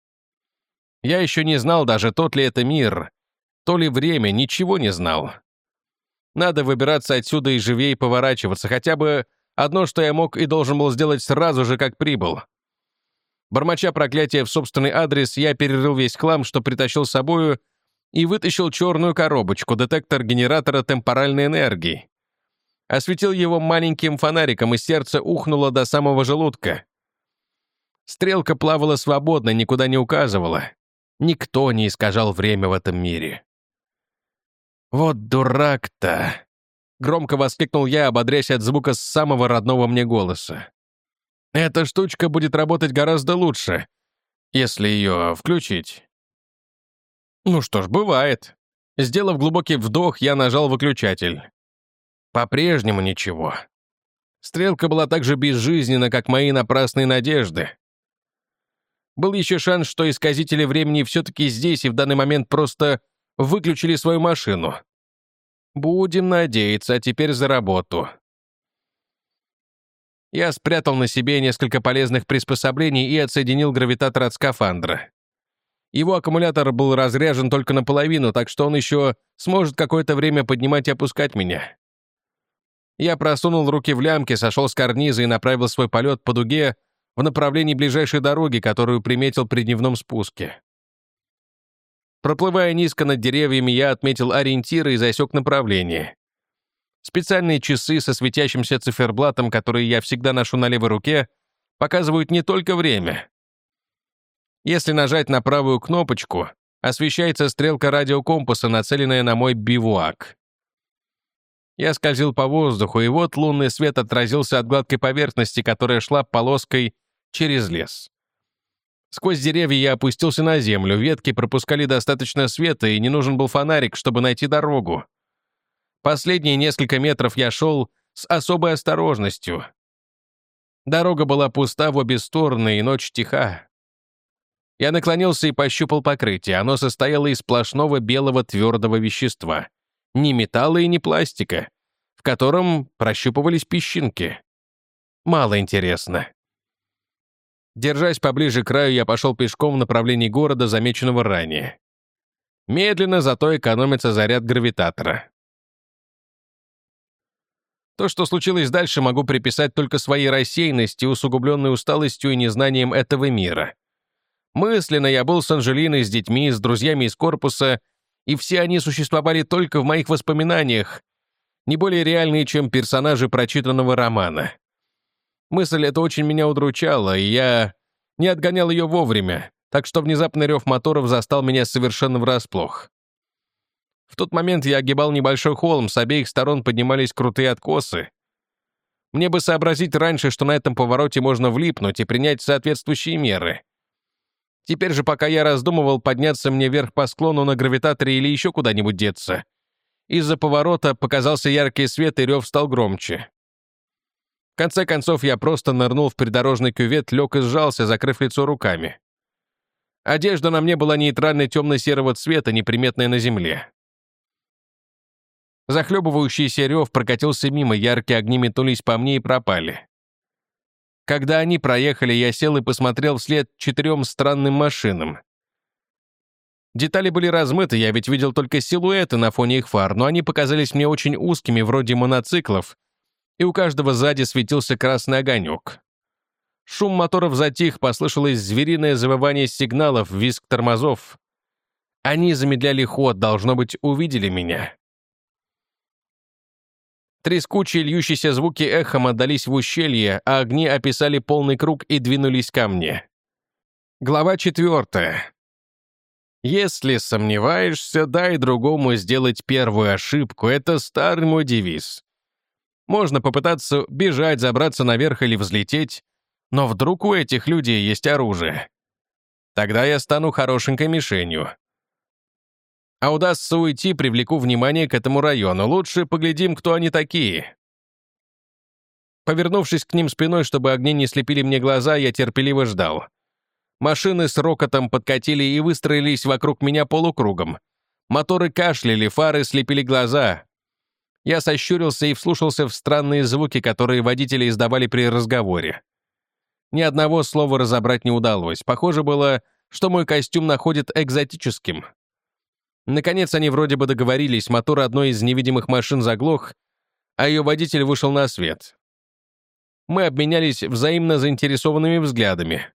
Я еще не знал даже, тот ли это мир, то ли время, ничего не знал. Надо выбираться отсюда и живее поворачиваться, хотя бы Одно, что я мог и должен был сделать сразу же, как прибыл. Бормоча проклятие в собственный адрес, я перерыл весь хлам, что притащил с собою, и вытащил черную коробочку, детектор генератора темпоральной энергии. Осветил его маленьким фонариком, и сердце ухнуло до самого желудка. Стрелка плавала свободно, никуда не указывала. Никто не искажал время в этом мире. Вот дурак-то! Громко воскликнул я, ободряясь от звука самого родного мне голоса. «Эта штучка будет работать гораздо лучше, если ее включить». Ну что ж, бывает. Сделав глубокий вдох, я нажал выключатель. По-прежнему ничего. Стрелка была так же безжизненна, как мои напрасные надежды. Был еще шанс, что исказители времени все-таки здесь и в данный момент просто выключили свою машину. Будем надеяться, а теперь за работу. Я спрятал на себе несколько полезных приспособлений и отсоединил гравитатор от скафандра. Его аккумулятор был разряжен только наполовину, так что он еще сможет какое-то время поднимать и опускать меня. Я просунул руки в лямки, сошел с карниза и направил свой полет по дуге в направлении ближайшей дороги, которую приметил при дневном спуске. Проплывая низко над деревьями, я отметил ориентиры и засек направление. Специальные часы со светящимся циферблатом, которые я всегда ношу на левой руке, показывают не только время. Если нажать на правую кнопочку, освещается стрелка радиокомпаса, нацеленная на мой бивуак. Я скользил по воздуху, и вот лунный свет отразился от гладкой поверхности, которая шла полоской через лес. Сквозь деревья я опустился на землю, ветки пропускали достаточно света, и не нужен был фонарик, чтобы найти дорогу. Последние несколько метров я шел с особой осторожностью. Дорога была пуста в обе стороны, и ночь тиха. Я наклонился и пощупал покрытие. Оно состояло из сплошного белого твердого вещества. Ни металла и ни пластика, в котором прощупывались песчинки. Мало интересно. Держась поближе к краю, я пошел пешком в направлении города, замеченного ранее. Медленно, зато экономится заряд гравитатора. То, что случилось дальше, могу приписать только своей рассеянности, усугубленной усталостью и незнанием этого мира. Мысленно я был с Анжелиной, с детьми, с друзьями из корпуса, и все они существовали только в моих воспоминаниях, не более реальные, чем персонажи прочитанного романа. Мысль эта очень меня удручала, и я не отгонял ее вовремя, так что внезапный рев моторов застал меня совершенно врасплох. В тот момент я огибал небольшой холм, с обеих сторон поднимались крутые откосы. Мне бы сообразить раньше, что на этом повороте можно влипнуть и принять соответствующие меры. Теперь же, пока я раздумывал, подняться мне вверх по склону на гравитаторе или еще куда-нибудь деться, из-за поворота показался яркий свет, и рев стал громче. Конце концов, я просто нырнул в придорожный кювет, лег и сжался, закрыв лицо руками. Одежда на мне была нейтральной темно-серого цвета, неприметная на земле. Захлебывающийся рев прокатился мимо, яркие огни метнулись по мне и пропали. Когда они проехали, я сел и посмотрел вслед четырем странным машинам. Детали были размыты, я ведь видел только силуэты на фоне их фар, но они показались мне очень узкими, вроде моноциклов, и у каждого сзади светился красный огонек. Шум моторов затих, послышалось звериное завывание сигналов, визг тормозов. Они замедляли ход, должно быть, увидели меня. Трескучие льющиеся звуки эхом отдались в ущелье, а огни описали полный круг и двинулись ко мне. Глава четвертая. «Если сомневаешься, дай другому сделать первую ошибку» — это старый мой девиз. Можно попытаться бежать, забраться наверх или взлететь, но вдруг у этих людей есть оружие. Тогда я стану хорошенькой мишенью. А удастся уйти, привлеку внимание к этому району. Лучше поглядим, кто они такие. Повернувшись к ним спиной, чтобы огни не слепили мне глаза, я терпеливо ждал. Машины с рокотом подкатили и выстроились вокруг меня полукругом. Моторы кашляли, фары слепили глаза. Я сощурился и вслушался в странные звуки, которые водители издавали при разговоре. Ни одного слова разобрать не удалось. Похоже было, что мой костюм находит экзотическим. Наконец они вроде бы договорились, мотор одной из невидимых машин заглох, а ее водитель вышел на свет. Мы обменялись взаимно заинтересованными взглядами.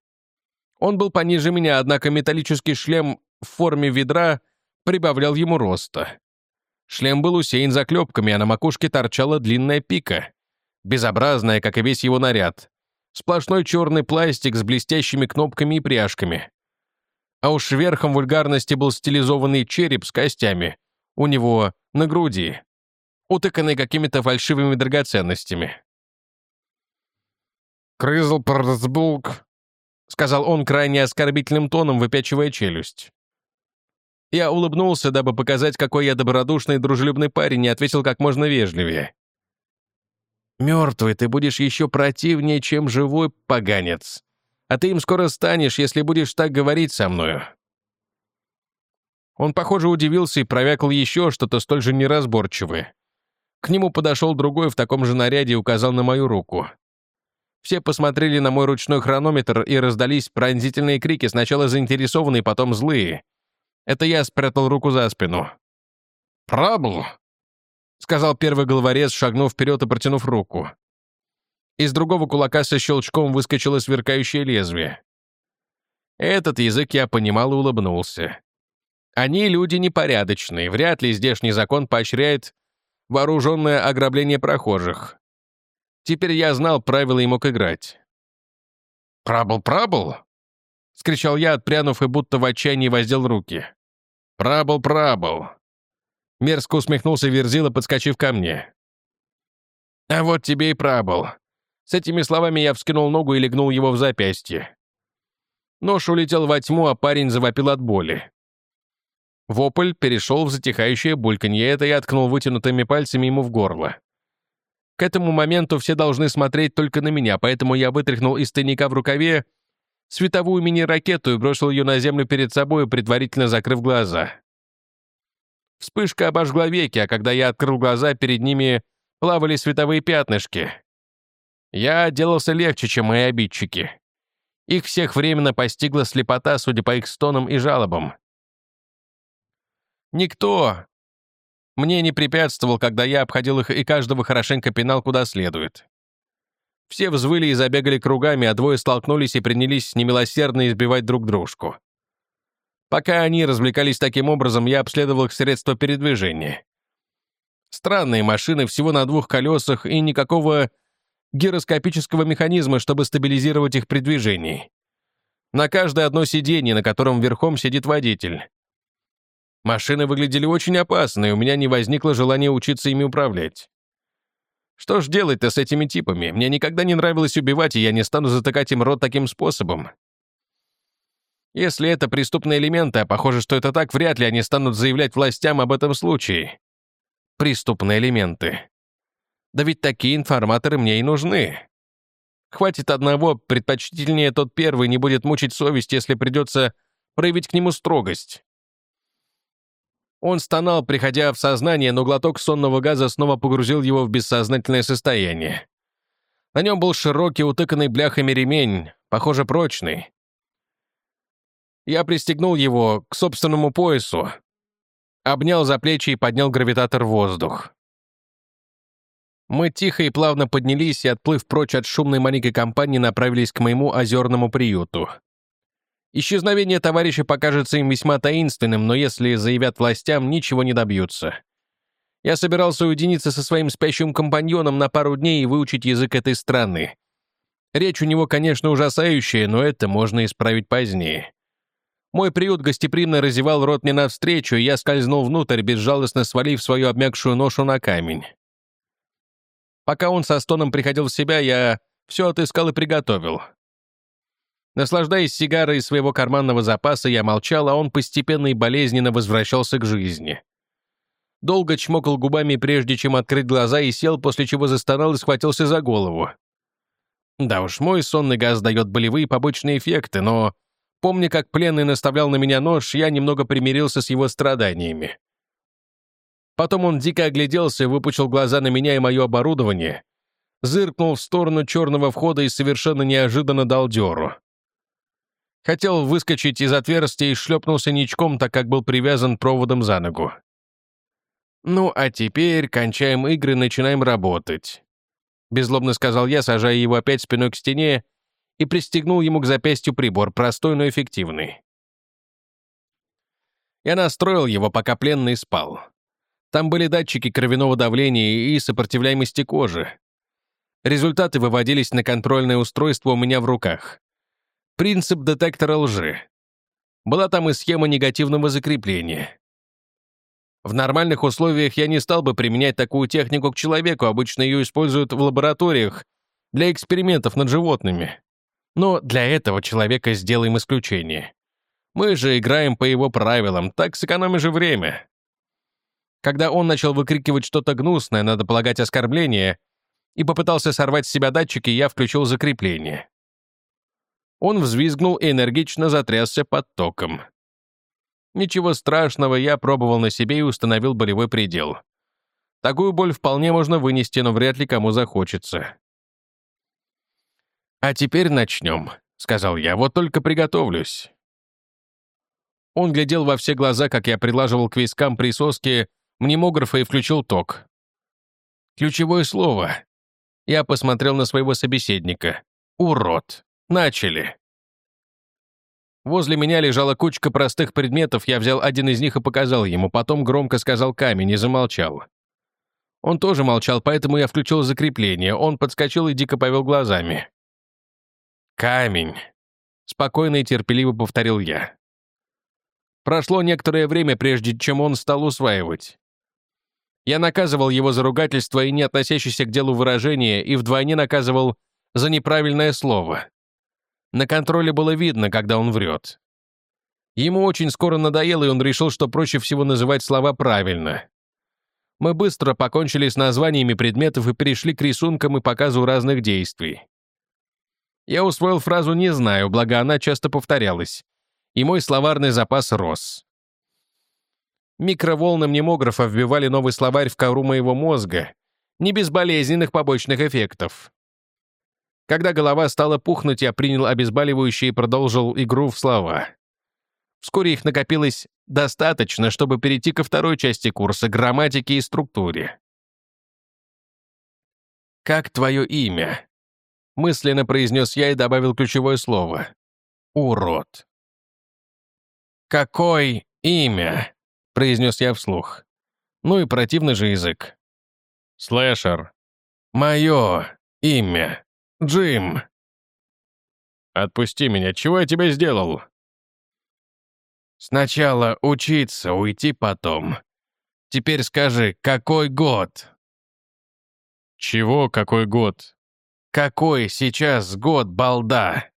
Он был пониже меня, однако металлический шлем в форме ведра прибавлял ему роста. Шлем был усеян заклепками, а на макушке торчала длинная пика, безобразная, как и весь его наряд. Сплошной черный пластик с блестящими кнопками и пряжками а уж верхом вульгарности был стилизованный череп с костями. У него на груди, утыканный какими-то фальшивыми драгоценностями. «Крызл Парцбулк», — сказал он крайне оскорбительным тоном, выпячивая челюсть. Я улыбнулся, дабы показать, какой я добродушный и дружелюбный парень, и ответил как можно вежливее. «Мертвый ты будешь еще противнее, чем живой поганец а ты им скоро станешь, если будешь так говорить со мною». Он, похоже, удивился и провякал еще что-то столь же неразборчивое. К нему подошел другой в таком же наряде и указал на мою руку. Все посмотрели на мой ручной хронометр и раздались пронзительные крики, сначала заинтересованные, потом злые. Это я спрятал руку за спину. «Прабл!» — сказал первый головорез, шагнув вперед и протянув руку. Из другого кулака со щелчком выскочило сверкающее лезвие. Этот язык я понимал и улыбнулся. Они люди непорядочные, вряд ли здешний закон поощряет вооруженное ограбление прохожих. Теперь я знал правила и мог играть. «Прабл, прабл!» — скричал я, отпрянув и будто в отчаянии воздел руки. «Прабл, прабл!» Мерзко усмехнулся Верзила, подскочив ко мне. «А вот тебе и прабл. С этими словами я вскинул ногу и легнул его в запястье. Нож улетел во тьму, а парень завопил от боли. Вопль перешел в затихающее бульканье, это я ткнул вытянутыми пальцами ему в горло. К этому моменту все должны смотреть только на меня, поэтому я вытряхнул из тайника в рукаве световую мини-ракету и бросил ее на землю перед собой, предварительно закрыв глаза. Вспышка обожгла веки, а когда я открыл глаза, перед ними плавали световые пятнышки. Я отделался легче, чем мои обидчики. Их всех временно постигла слепота, судя по их стонам и жалобам. Никто мне не препятствовал, когда я обходил их и каждого хорошенько пинал куда следует. Все взвыли и забегали кругами, а двое столкнулись и принялись немилосердно избивать друг дружку. Пока они развлекались таким образом, я обследовал их средства передвижения. Странные машины всего на двух колесах и никакого гироскопического механизма, чтобы стабилизировать их при движении. На каждое одно сиденье, на котором верхом сидит водитель. Машины выглядели очень опасны, и у меня не возникло желания учиться ими управлять. Что ж делать-то с этими типами? Мне никогда не нравилось убивать, и я не стану затыкать им рот таким способом. Если это преступные элементы, а похоже, что это так, вряд ли они станут заявлять властям об этом случае. Преступные элементы. Да ведь такие информаторы мне и нужны. Хватит одного, предпочтительнее тот первый не будет мучить совесть, если придется проявить к нему строгость. Он стонал, приходя в сознание, но глоток сонного газа снова погрузил его в бессознательное состояние. На нем был широкий, утыканный бляхами ремень, похоже, прочный. Я пристегнул его к собственному поясу, обнял за плечи и поднял гравитатор в воздух. Мы тихо и плавно поднялись и, отплыв прочь от шумной маленькой компании, направились к моему озерному приюту. Исчезновение товарища покажется им весьма таинственным, но если заявят властям, ничего не добьются. Я собирался уединиться со своим спящим компаньоном на пару дней и выучить язык этой страны. Речь у него, конечно, ужасающая, но это можно исправить позднее. Мой приют гостеприимно разевал рот мне навстречу, и я скользнул внутрь, безжалостно свалив свою обмякшую ношу на камень. Пока он со стоном приходил в себя, я все отыскал и приготовил. Наслаждаясь сигарой из своего карманного запаса, я молчал, а он постепенно и болезненно возвращался к жизни. Долго чмокал губами, прежде чем открыть глаза, и сел, после чего застонал и схватился за голову. Да уж, мой сонный газ дает болевые побочные эффекты, но, помня, как пленный наставлял на меня нож, я немного примирился с его страданиями. Потом он дико огляделся, выпучил глаза на меня и мое оборудование, зыркнул в сторону черного входа и совершенно неожиданно дал дёру. Хотел выскочить из отверстия и шлепнулся ничком, так как был привязан проводом за ногу. «Ну, а теперь кончаем игры начинаем работать», — беззлобно сказал я, сажая его опять спиной к стене и пристегнул ему к запястью прибор, простой, но эффективный. Я настроил его, пока пленный спал. Там были датчики кровяного давления и сопротивляемости кожи. Результаты выводились на контрольное устройство у меня в руках. Принцип детектора лжи. Была там и схема негативного закрепления. В нормальных условиях я не стал бы применять такую технику к человеку, обычно ее используют в лабораториях для экспериментов над животными. Но для этого человека сделаем исключение. Мы же играем по его правилам, так сэкономишь же время. Когда он начал выкрикивать что-то гнусное, надо полагать оскорбление, и попытался сорвать с себя датчики, я включил закрепление. Он взвизгнул и энергично затрясся под током. Ничего страшного, я пробовал на себе и установил болевой предел. Такую боль вполне можно вынести, но вряд ли кому захочется. «А теперь начнем», — сказал я, — «вот только приготовлюсь». Он глядел во все глаза, как я прилаживал к вискам присоски мнемографа и включил ток. Ключевое слово. Я посмотрел на своего собеседника. «Урод». Начали. Возле меня лежала кучка простых предметов, я взял один из них и показал ему, потом громко сказал камень и замолчал. Он тоже молчал, поэтому я включил закрепление. Он подскочил и дико повел глазами. «Камень», — спокойно и терпеливо повторил я. Прошло некоторое время, прежде чем он стал усваивать. Я наказывал его за ругательство и не относящееся к делу выражения, и вдвойне наказывал за неправильное слово. На контроле было видно, когда он врет. Ему очень скоро надоело, и он решил, что проще всего называть слова правильно. Мы быстро покончили с названиями предметов и перешли к рисункам и показу разных действий. Я усвоил фразу «не знаю», благо она часто повторялась, и мой словарный запас рос. Микроволны мнемографа вбивали новый словарь в кору моего мозга, не без болезненных побочных эффектов. Когда голова стала пухнуть, я принял обезболивающие и продолжил игру в слова. Вскоре их накопилось достаточно, чтобы перейти ко второй части курса — грамматике и структуре. «Как твое имя?» — мысленно произнес я и добавил ключевое слово. «Урод». «Какой имя?» — произнес я вслух. Ну и противный же язык. Слэшер. Мое имя. Джим. Отпусти меня. Чего я тебе сделал? Сначала учиться, уйти потом. Теперь скажи, какой год? Чего какой год? Какой сейчас год, балда?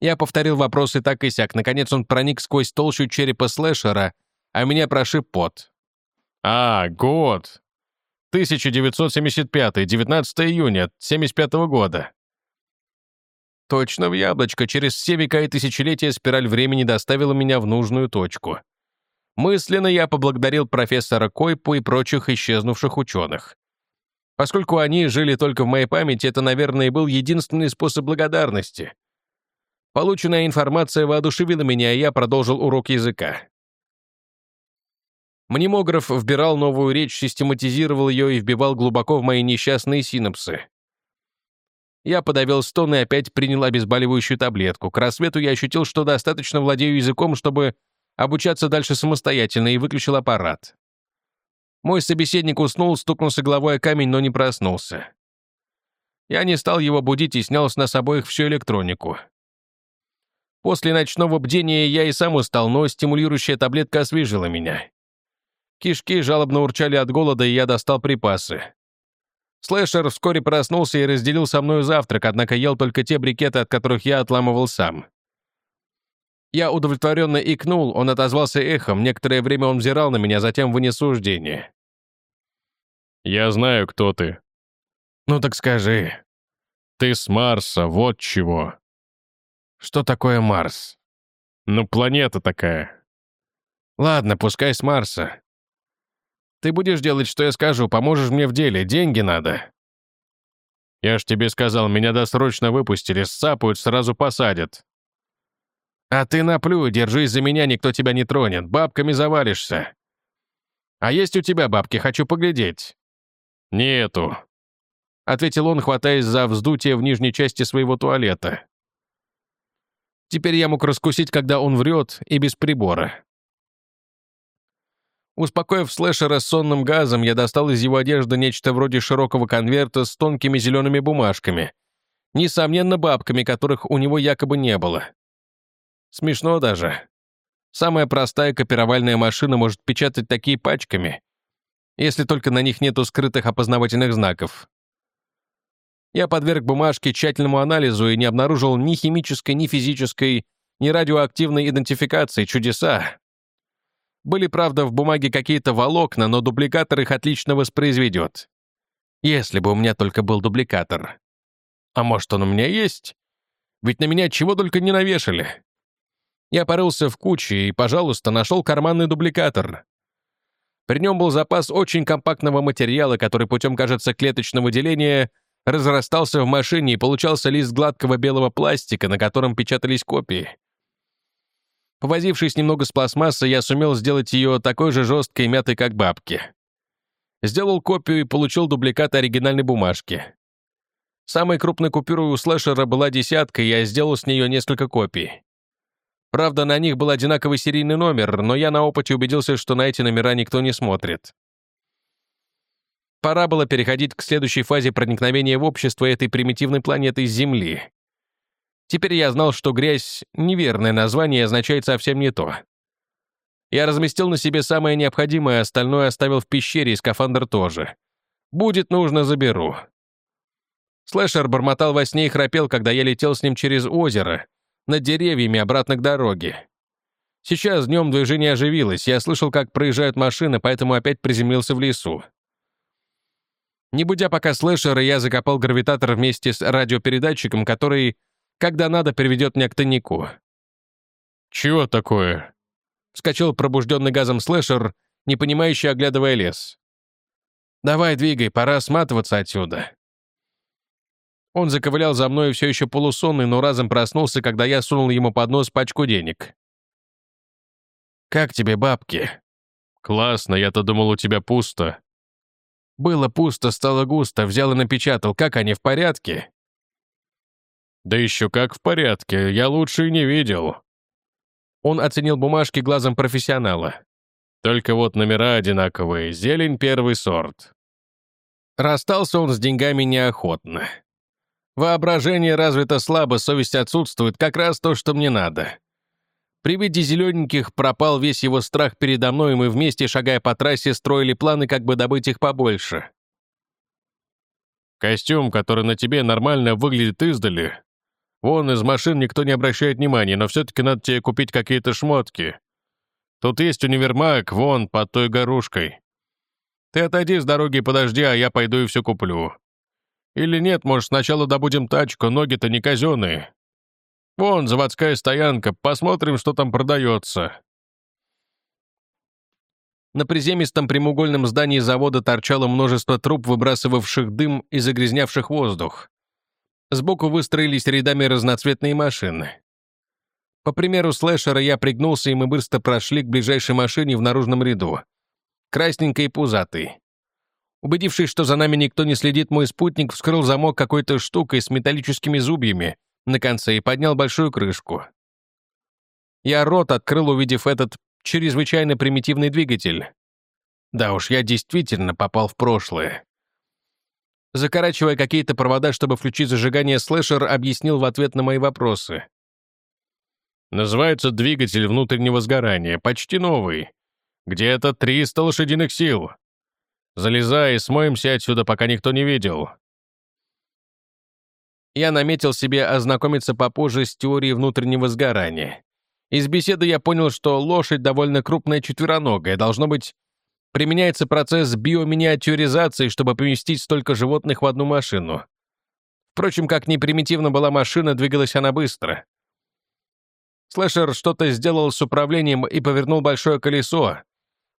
Я повторил вопросы так и сяк. Наконец он проник сквозь толщу черепа слэшера, а меня прошиб пот. «А, год. 1975, 19 июня, 75 -го года». Точно в яблочко, через все века и тысячелетия спираль времени доставила меня в нужную точку. Мысленно я поблагодарил профессора Койпу и прочих исчезнувших ученых. Поскольку они жили только в моей памяти, это, наверное, был единственный способ благодарности. Полученная информация воодушевила меня, и я продолжил урок языка. Мнемограф вбирал новую речь, систематизировал ее и вбивал глубоко в мои несчастные синапсы. Я подавил стон и опять принял обезболивающую таблетку. К рассвету я ощутил, что достаточно владею языком, чтобы обучаться дальше самостоятельно, и выключил аппарат. Мой собеседник уснул, стукнулся головой о камень, но не проснулся. Я не стал его будить и снял с нас обоих всю электронику. После ночного бдения я и сам устал, но стимулирующая таблетка освежила меня. Кишки жалобно урчали от голода, и я достал припасы. Слэшер вскоре проснулся и разделил со мной завтрак, однако ел только те брикеты, от которых я отламывал сам. Я удовлетворенно икнул, он отозвался эхом, некоторое время он взирал на меня, затем вынес суждение. «Я знаю, кто ты». «Ну так скажи». «Ты с Марса, вот чего». Что такое Марс? Ну, планета такая. Ладно, пускай с Марса. Ты будешь делать, что я скажу, поможешь мне в деле, деньги надо. Я ж тебе сказал, меня досрочно выпустили, сцапают, сразу посадят. А ты наплюй, держись за меня, никто тебя не тронет, бабками завалишься. А есть у тебя бабки, хочу поглядеть. Нету, — ответил он, хватаясь за вздутие в нижней части своего туалета. Теперь я мог раскусить, когда он врет, и без прибора. Успокоив слэшера сонным газом, я достал из его одежды нечто вроде широкого конверта с тонкими зелеными бумажками. Несомненно, бабками, которых у него якобы не было. Смешно даже. Самая простая копировальная машина может печатать такие пачками, если только на них нету скрытых опознавательных знаков. Я подверг бумажке тщательному анализу и не обнаружил ни химической, ни физической, ни радиоактивной идентификации. Чудеса. Были, правда, в бумаге какие-то волокна, но дубликатор их отлично воспроизведет. Если бы у меня только был дубликатор. А может, он у меня есть? Ведь на меня чего только не навешали. Я порылся в куче и, пожалуйста, нашел карманный дубликатор. При нем был запас очень компактного материала, который путем, кажется, клеточного деления разрастался в машине и получался лист гладкого белого пластика, на котором печатались копии. Повозившись немного с пластмассой, я сумел сделать ее такой же жесткой и мятой, как бабки. Сделал копию и получил дубликат оригинальной бумажки. Самой крупной купюрой у слэшера была десятка, и я сделал с нее несколько копий. Правда, на них был одинаковый серийный номер, но я на опыте убедился, что на эти номера никто не смотрит. Пора было переходить к следующей фазе проникновения в общество этой примитивной планеты Земли. Теперь я знал, что грязь — неверное название означает совсем не то. Я разместил на себе самое необходимое, остальное оставил в пещере и скафандр тоже. Будет нужно, заберу. Слэшер бормотал во сне и храпел, когда я летел с ним через озеро, над деревьями обратно к дороге. Сейчас днем движение оживилось, я слышал, как проезжают машины, поэтому опять приземлился в лесу. Не будя пока слэшера, я закопал гравитатор вместе с радиопередатчиком, который, когда надо, приведет меня к тайнику. «Чего такое?» — вскочил пробужденный газом слэшер, непонимающе оглядывая лес. «Давай, двигай, пора сматываться отсюда». Он заковылял за мной все еще полусонный, но разом проснулся, когда я сунул ему под нос пачку денег. «Как тебе бабки?» «Классно, я-то думал, у тебя пусто», было пусто, стало густо, взял и напечатал. Как они, в порядке?» «Да еще как в порядке, я лучше и не видел». Он оценил бумажки глазом профессионала. «Только вот номера одинаковые, зелень первый сорт». Расстался он с деньгами неохотно. Воображение развито слабо, совесть отсутствует, как раз то, что мне надо. При виде зелененьких пропал весь его страх передо мной, и мы вместе, шагая по трассе, строили планы, как бы добыть их побольше. Костюм, который на тебе нормально выглядит издали. Вон из машин никто не обращает внимания, но все-таки надо тебе купить какие-то шмотки. Тут есть универмаг, вон, под той горушкой. Ты отойди с дороги и подожди, а я пойду и все куплю. Или нет, может, сначала добудем тачку, ноги-то не казенные. Вон, заводская стоянка, посмотрим, что там продается». На приземистом прямоугольном здании завода торчало множество труб, выбрасывавших дым и загрязнявших воздух. Сбоку выстроились рядами разноцветные машины. По примеру слэшера я пригнулся, и мы быстро прошли к ближайшей машине в наружном ряду. Красненькой и пузатой. Убедившись, что за нами никто не следит, мой спутник вскрыл замок какой-то штукой с металлическими зубьями на конце и поднял большую крышку. Я рот открыл, увидев этот чрезвычайно примитивный двигатель. Да уж, я действительно попал в прошлое. Закорачивая какие-то провода, чтобы включить зажигание, слэшер объяснил в ответ на мои вопросы. Называется двигатель внутреннего сгорания, почти новый. Где-то 300 лошадиных сил. Залезай и смоемся отсюда, пока никто не видел. Я наметил себе ознакомиться попозже с теорией внутреннего сгорания. Из беседы я понял, что лошадь довольно крупная четвероногая. Должно быть, применяется процесс биоминиатюризации, чтобы поместить столько животных в одну машину. Впрочем, как ни примитивно была машина, двигалась она быстро. Слэшер что-то сделал с управлением и повернул большое колесо.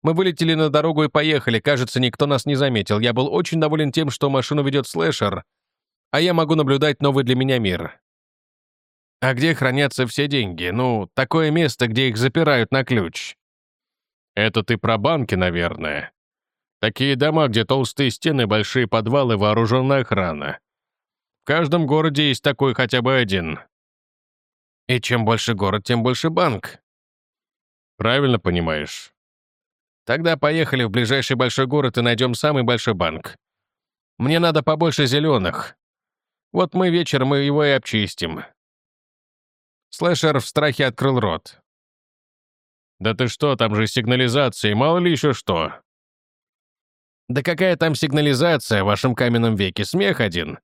Мы вылетели на дорогу и поехали. Кажется, никто нас не заметил. Я был очень доволен тем, что машину ведет слэшер, а я могу наблюдать новый для меня мир. А где хранятся все деньги? Ну, такое место, где их запирают на ключ. Это ты про банки, наверное. Такие дома, где толстые стены, большие подвалы, вооруженная охрана. В каждом городе есть такой хотя бы один. И чем больше город, тем больше банк. Правильно понимаешь. Тогда поехали в ближайший большой город и найдем самый большой банк. Мне надо побольше зеленых. Вот мы вечером его и обчистим». Слэшер в страхе открыл рот. «Да ты что, там же сигнализация, мало ли еще что». «Да какая там сигнализация в вашем каменном веке? Смех один.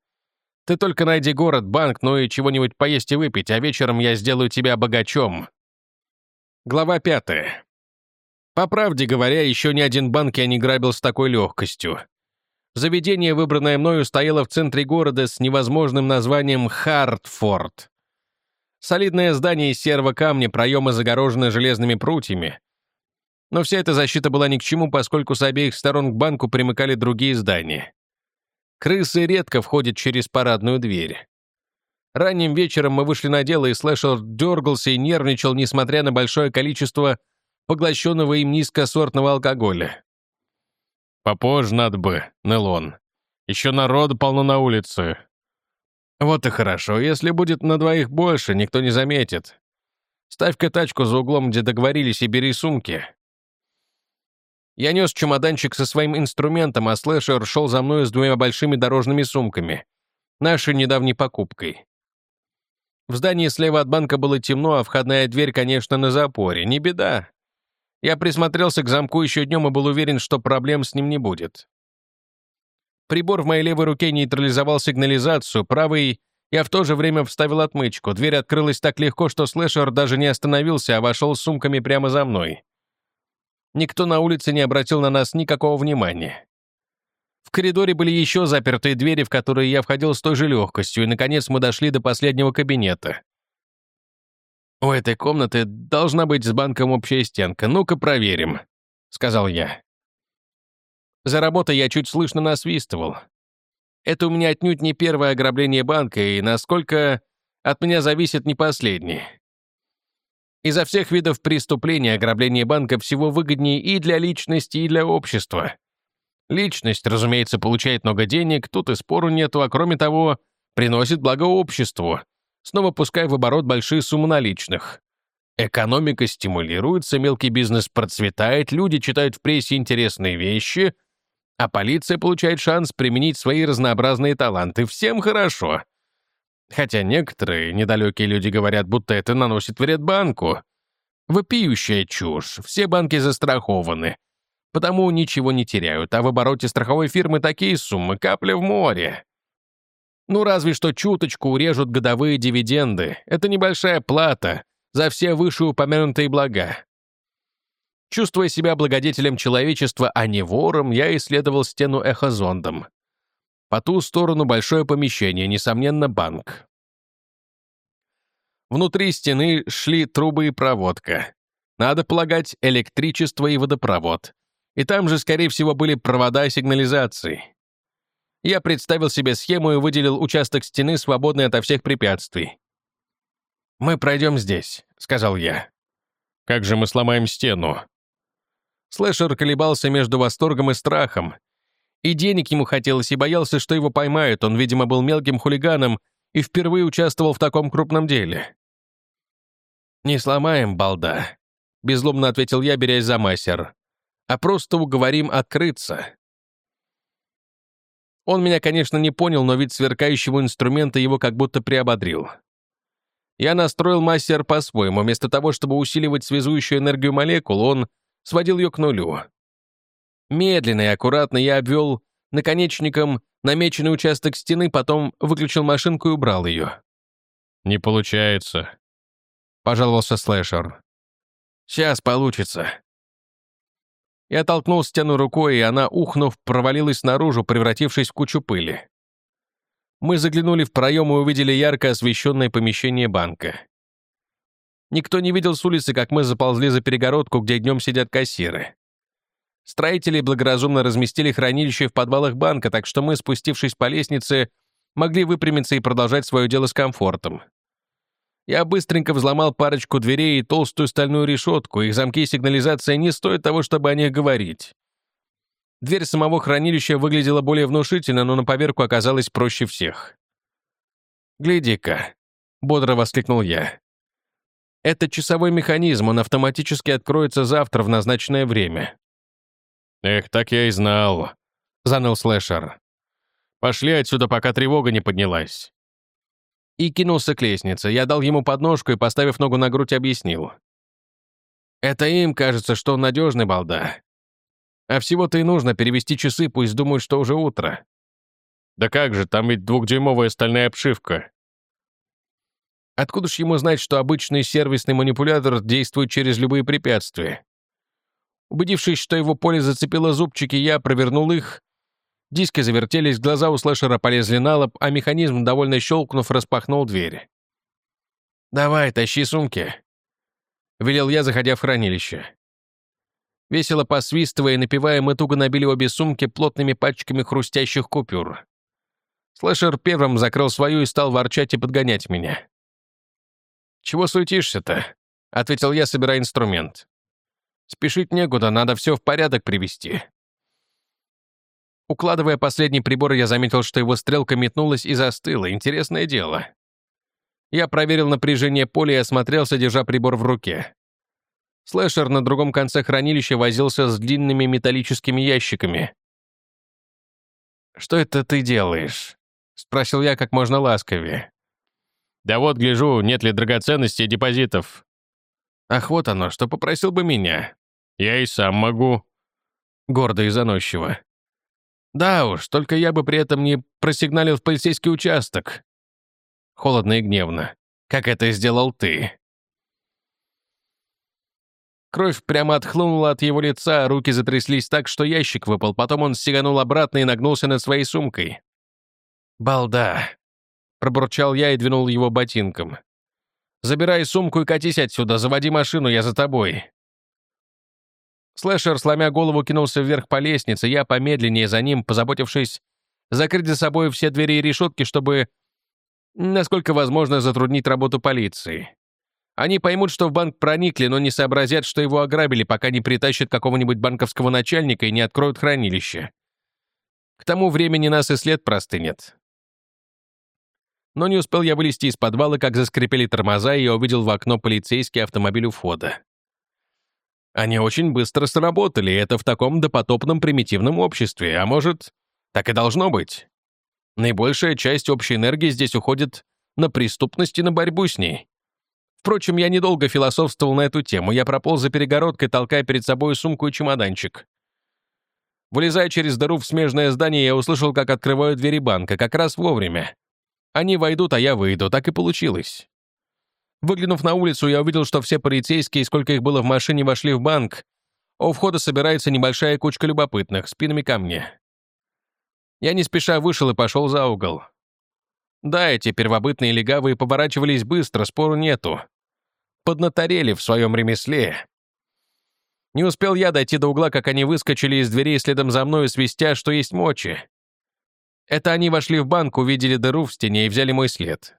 Ты только найди город, банк, ну и чего-нибудь поесть и выпить, а вечером я сделаю тебя богачом». Глава пятая. По правде говоря, еще ни один банк я не грабил с такой легкостью. Заведение, выбранное мною, стояло в центре города с невозможным названием Хартфорд. Солидное здание из серого камня, проемы загорожены железными прутьями. Но вся эта защита была ни к чему, поскольку с обеих сторон к банку примыкали другие здания. Крысы редко входят через парадную дверь. Ранним вечером мы вышли на дело, и слэшер дергался и нервничал, несмотря на большое количество поглощенного им низкосортного алкоголя. «Попозже надо бы, Нелон. Еще народу полно на улице». «Вот и хорошо. Если будет на двоих больше, никто не заметит. Ставь-ка тачку за углом, где договорились, и бери сумки». Я нес чемоданчик со своим инструментом, а слэшер шел за мной с двумя большими дорожными сумками. Нашей недавней покупкой. В здании слева от банка было темно, а входная дверь, конечно, на запоре. Не беда. Я присмотрелся к замку еще днем и был уверен, что проблем с ним не будет. Прибор в моей левой руке нейтрализовал сигнализацию, правый я в то же время вставил отмычку. Дверь открылась так легко, что слэшер даже не остановился, а вошел с сумками прямо за мной. Никто на улице не обратил на нас никакого внимания. В коридоре были еще запертые двери, в которые я входил с той же легкостью, и, наконец, мы дошли до последнего кабинета. «У этой комнаты должна быть с банком общая стенка. Ну-ка проверим», — сказал я. За работой я чуть слышно насвистывал. Это у меня отнюдь не первое ограбление банка, и насколько от меня зависит не последнее. Изо всех видов преступления ограбление банка всего выгоднее и для личности, и для общества. Личность, разумеется, получает много денег, тут и спору нету, а кроме того, приносит благо обществу, снова пуская в оборот большие суммы наличных. Экономика стимулируется, мелкий бизнес процветает, люди читают в прессе интересные вещи, А полиция получает шанс применить свои разнообразные таланты. Всем хорошо. Хотя некоторые недалекие люди говорят, будто это наносит вред банку. Вопиющая чушь. Все банки застрахованы. Потому ничего не теряют, а в обороте страховой фирмы такие суммы — капля в море. Ну, разве что чуточку урежут годовые дивиденды. Это небольшая плата за все вышеупомянутые блага. Чувствуя себя благодетелем человечества, а не вором, я исследовал стену эхозондом. По ту сторону большое помещение, несомненно, банк. Внутри стены шли трубы и проводка. Надо полагать, электричество и водопровод. И там же, скорее всего, были провода сигнализации. Я представил себе схему и выделил участок стены, свободный ото всех препятствий. «Мы пройдем здесь», — сказал я. «Как же мы сломаем стену?» Слэшер колебался между восторгом и страхом. И денег ему хотелось, и боялся, что его поймают. Он, видимо, был мелким хулиганом и впервые участвовал в таком крупном деле. «Не сломаем, балда», — безлобно ответил я, берясь за мастер. «А просто уговорим открыться». Он меня, конечно, не понял, но вид сверкающего инструмента его как будто приободрил. Я настроил мастер по-своему. Вместо того, чтобы усиливать связующую энергию молекул, он сводил ее к нулю. Медленно и аккуратно я обвел наконечником намеченный участок стены, потом выключил машинку и убрал ее. «Не получается», — пожаловался слэшер. «Сейчас получится». Я толкнул стену рукой, и она, ухнув, провалилась наружу, превратившись в кучу пыли. Мы заглянули в проем и увидели ярко освещенное помещение банка. Никто не видел с улицы, как мы заползли за перегородку, где днем сидят кассиры. Строители благоразумно разместили хранилище в подвалах банка, так что мы, спустившись по лестнице, могли выпрямиться и продолжать свое дело с комфортом. Я быстренько взломал парочку дверей и толстую стальную решетку, их замки и сигнализация не стоят того, чтобы о них говорить. Дверь самого хранилища выглядела более внушительно, но на поверку оказалась проще всех. «Гляди-ка», — бодро воскликнул я. Это часовой механизм, он автоматически откроется завтра в назначенное время». «Эх, так я и знал», — заныл слэшер. «Пошли отсюда, пока тревога не поднялась». И кинулся к лестнице. Я дал ему подножку и, поставив ногу на грудь, объяснил. «Это им кажется, что он надежный балда. А всего-то и нужно перевести часы, пусть думают, что уже утро». «Да как же, там ведь двухдюймовая стальная обшивка», Откуда ж ему знать, что обычный сервисный манипулятор действует через любые препятствия? Убедившись, что его поле зацепило зубчики, я провернул их. Диски завертелись, глаза у слэшера полезли на лоб, а механизм, довольно щелкнув, распахнул дверь. «Давай, тащи сумки», — велел я, заходя в хранилище. Весело посвистывая и напивая, мы туго набили обе сумки плотными пачками хрустящих купюр. Слэшер первым закрыл свою и стал ворчать и подгонять меня. «Чего суетишься-то?» — ответил я, собирая инструмент. «Спешить некуда, надо все в порядок привести». Укладывая последний прибор, я заметил, что его стрелка метнулась и застыла. Интересное дело. Я проверил напряжение поля и осмотрелся, держа прибор в руке. Слэшер на другом конце хранилища возился с длинными металлическими ящиками. «Что это ты делаешь?» — спросил я как можно ласковее. Да вот, гляжу, нет ли драгоценностей и депозитов. Ах, вот оно, что попросил бы меня. Я и сам могу. Гордо и заносчиво. Да уж, только я бы при этом не просигналил в полицейский участок. Холодно и гневно. Как это сделал ты? Кровь прямо отхлынула от его лица, руки затряслись так, что ящик выпал. Потом он сиганул обратно и нагнулся над своей сумкой. «Балда!» Пробурчал я и двинул его ботинком. «Забирай сумку и катись отсюда, заводи машину, я за тобой». Слэшер, сломя голову, кинулся вверх по лестнице, я помедленнее за ним, позаботившись закрыть за собой все двери и решетки, чтобы, насколько возможно, затруднить работу полиции. Они поймут, что в банк проникли, но не сообразят, что его ограбили, пока не притащат какого-нибудь банковского начальника и не откроют хранилище. К тому времени нас и след простынет. Но не успел я вылезти из подвала, как заскрипели тормоза, и я увидел в окно полицейский автомобиль у входа. Они очень быстро сработали, это в таком допотопном примитивном обществе, а может, так и должно быть. Наибольшая часть общей энергии здесь уходит на преступность и на борьбу с ней. Впрочем, я недолго философствовал на эту тему. Я прополз за перегородкой, толкая перед собой сумку и чемоданчик. Вылезая через дыру в смежное здание, я услышал, как открывают двери банка, как раз вовремя. Они войдут, а я выйду, так и получилось. Выглянув на улицу, я увидел, что все полицейские, сколько их было в машине, вошли в банк, у входа собирается небольшая кучка любопытных, спинами ко мне. Я не спеша вышел и пошел за угол. Да, эти первобытные легавые поворачивались быстро, спору нету. Поднаторели в своем ремесле. Не успел я дойти до угла, как они выскочили из дверей следом за мной, свистя, что есть мочи. Это они вошли в банк, увидели дыру в стене и взяли мой след.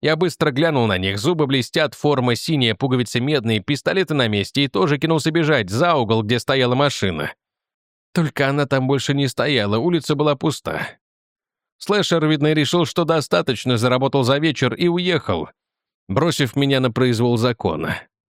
Я быстро глянул на них, зубы блестят, форма синяя, пуговицы медные, пистолеты на месте, и тоже кинулся бежать за угол, где стояла машина. Только она там больше не стояла, улица была пуста. Слэшер, видно, решил, что достаточно, заработал за вечер и уехал, бросив меня на произвол закона.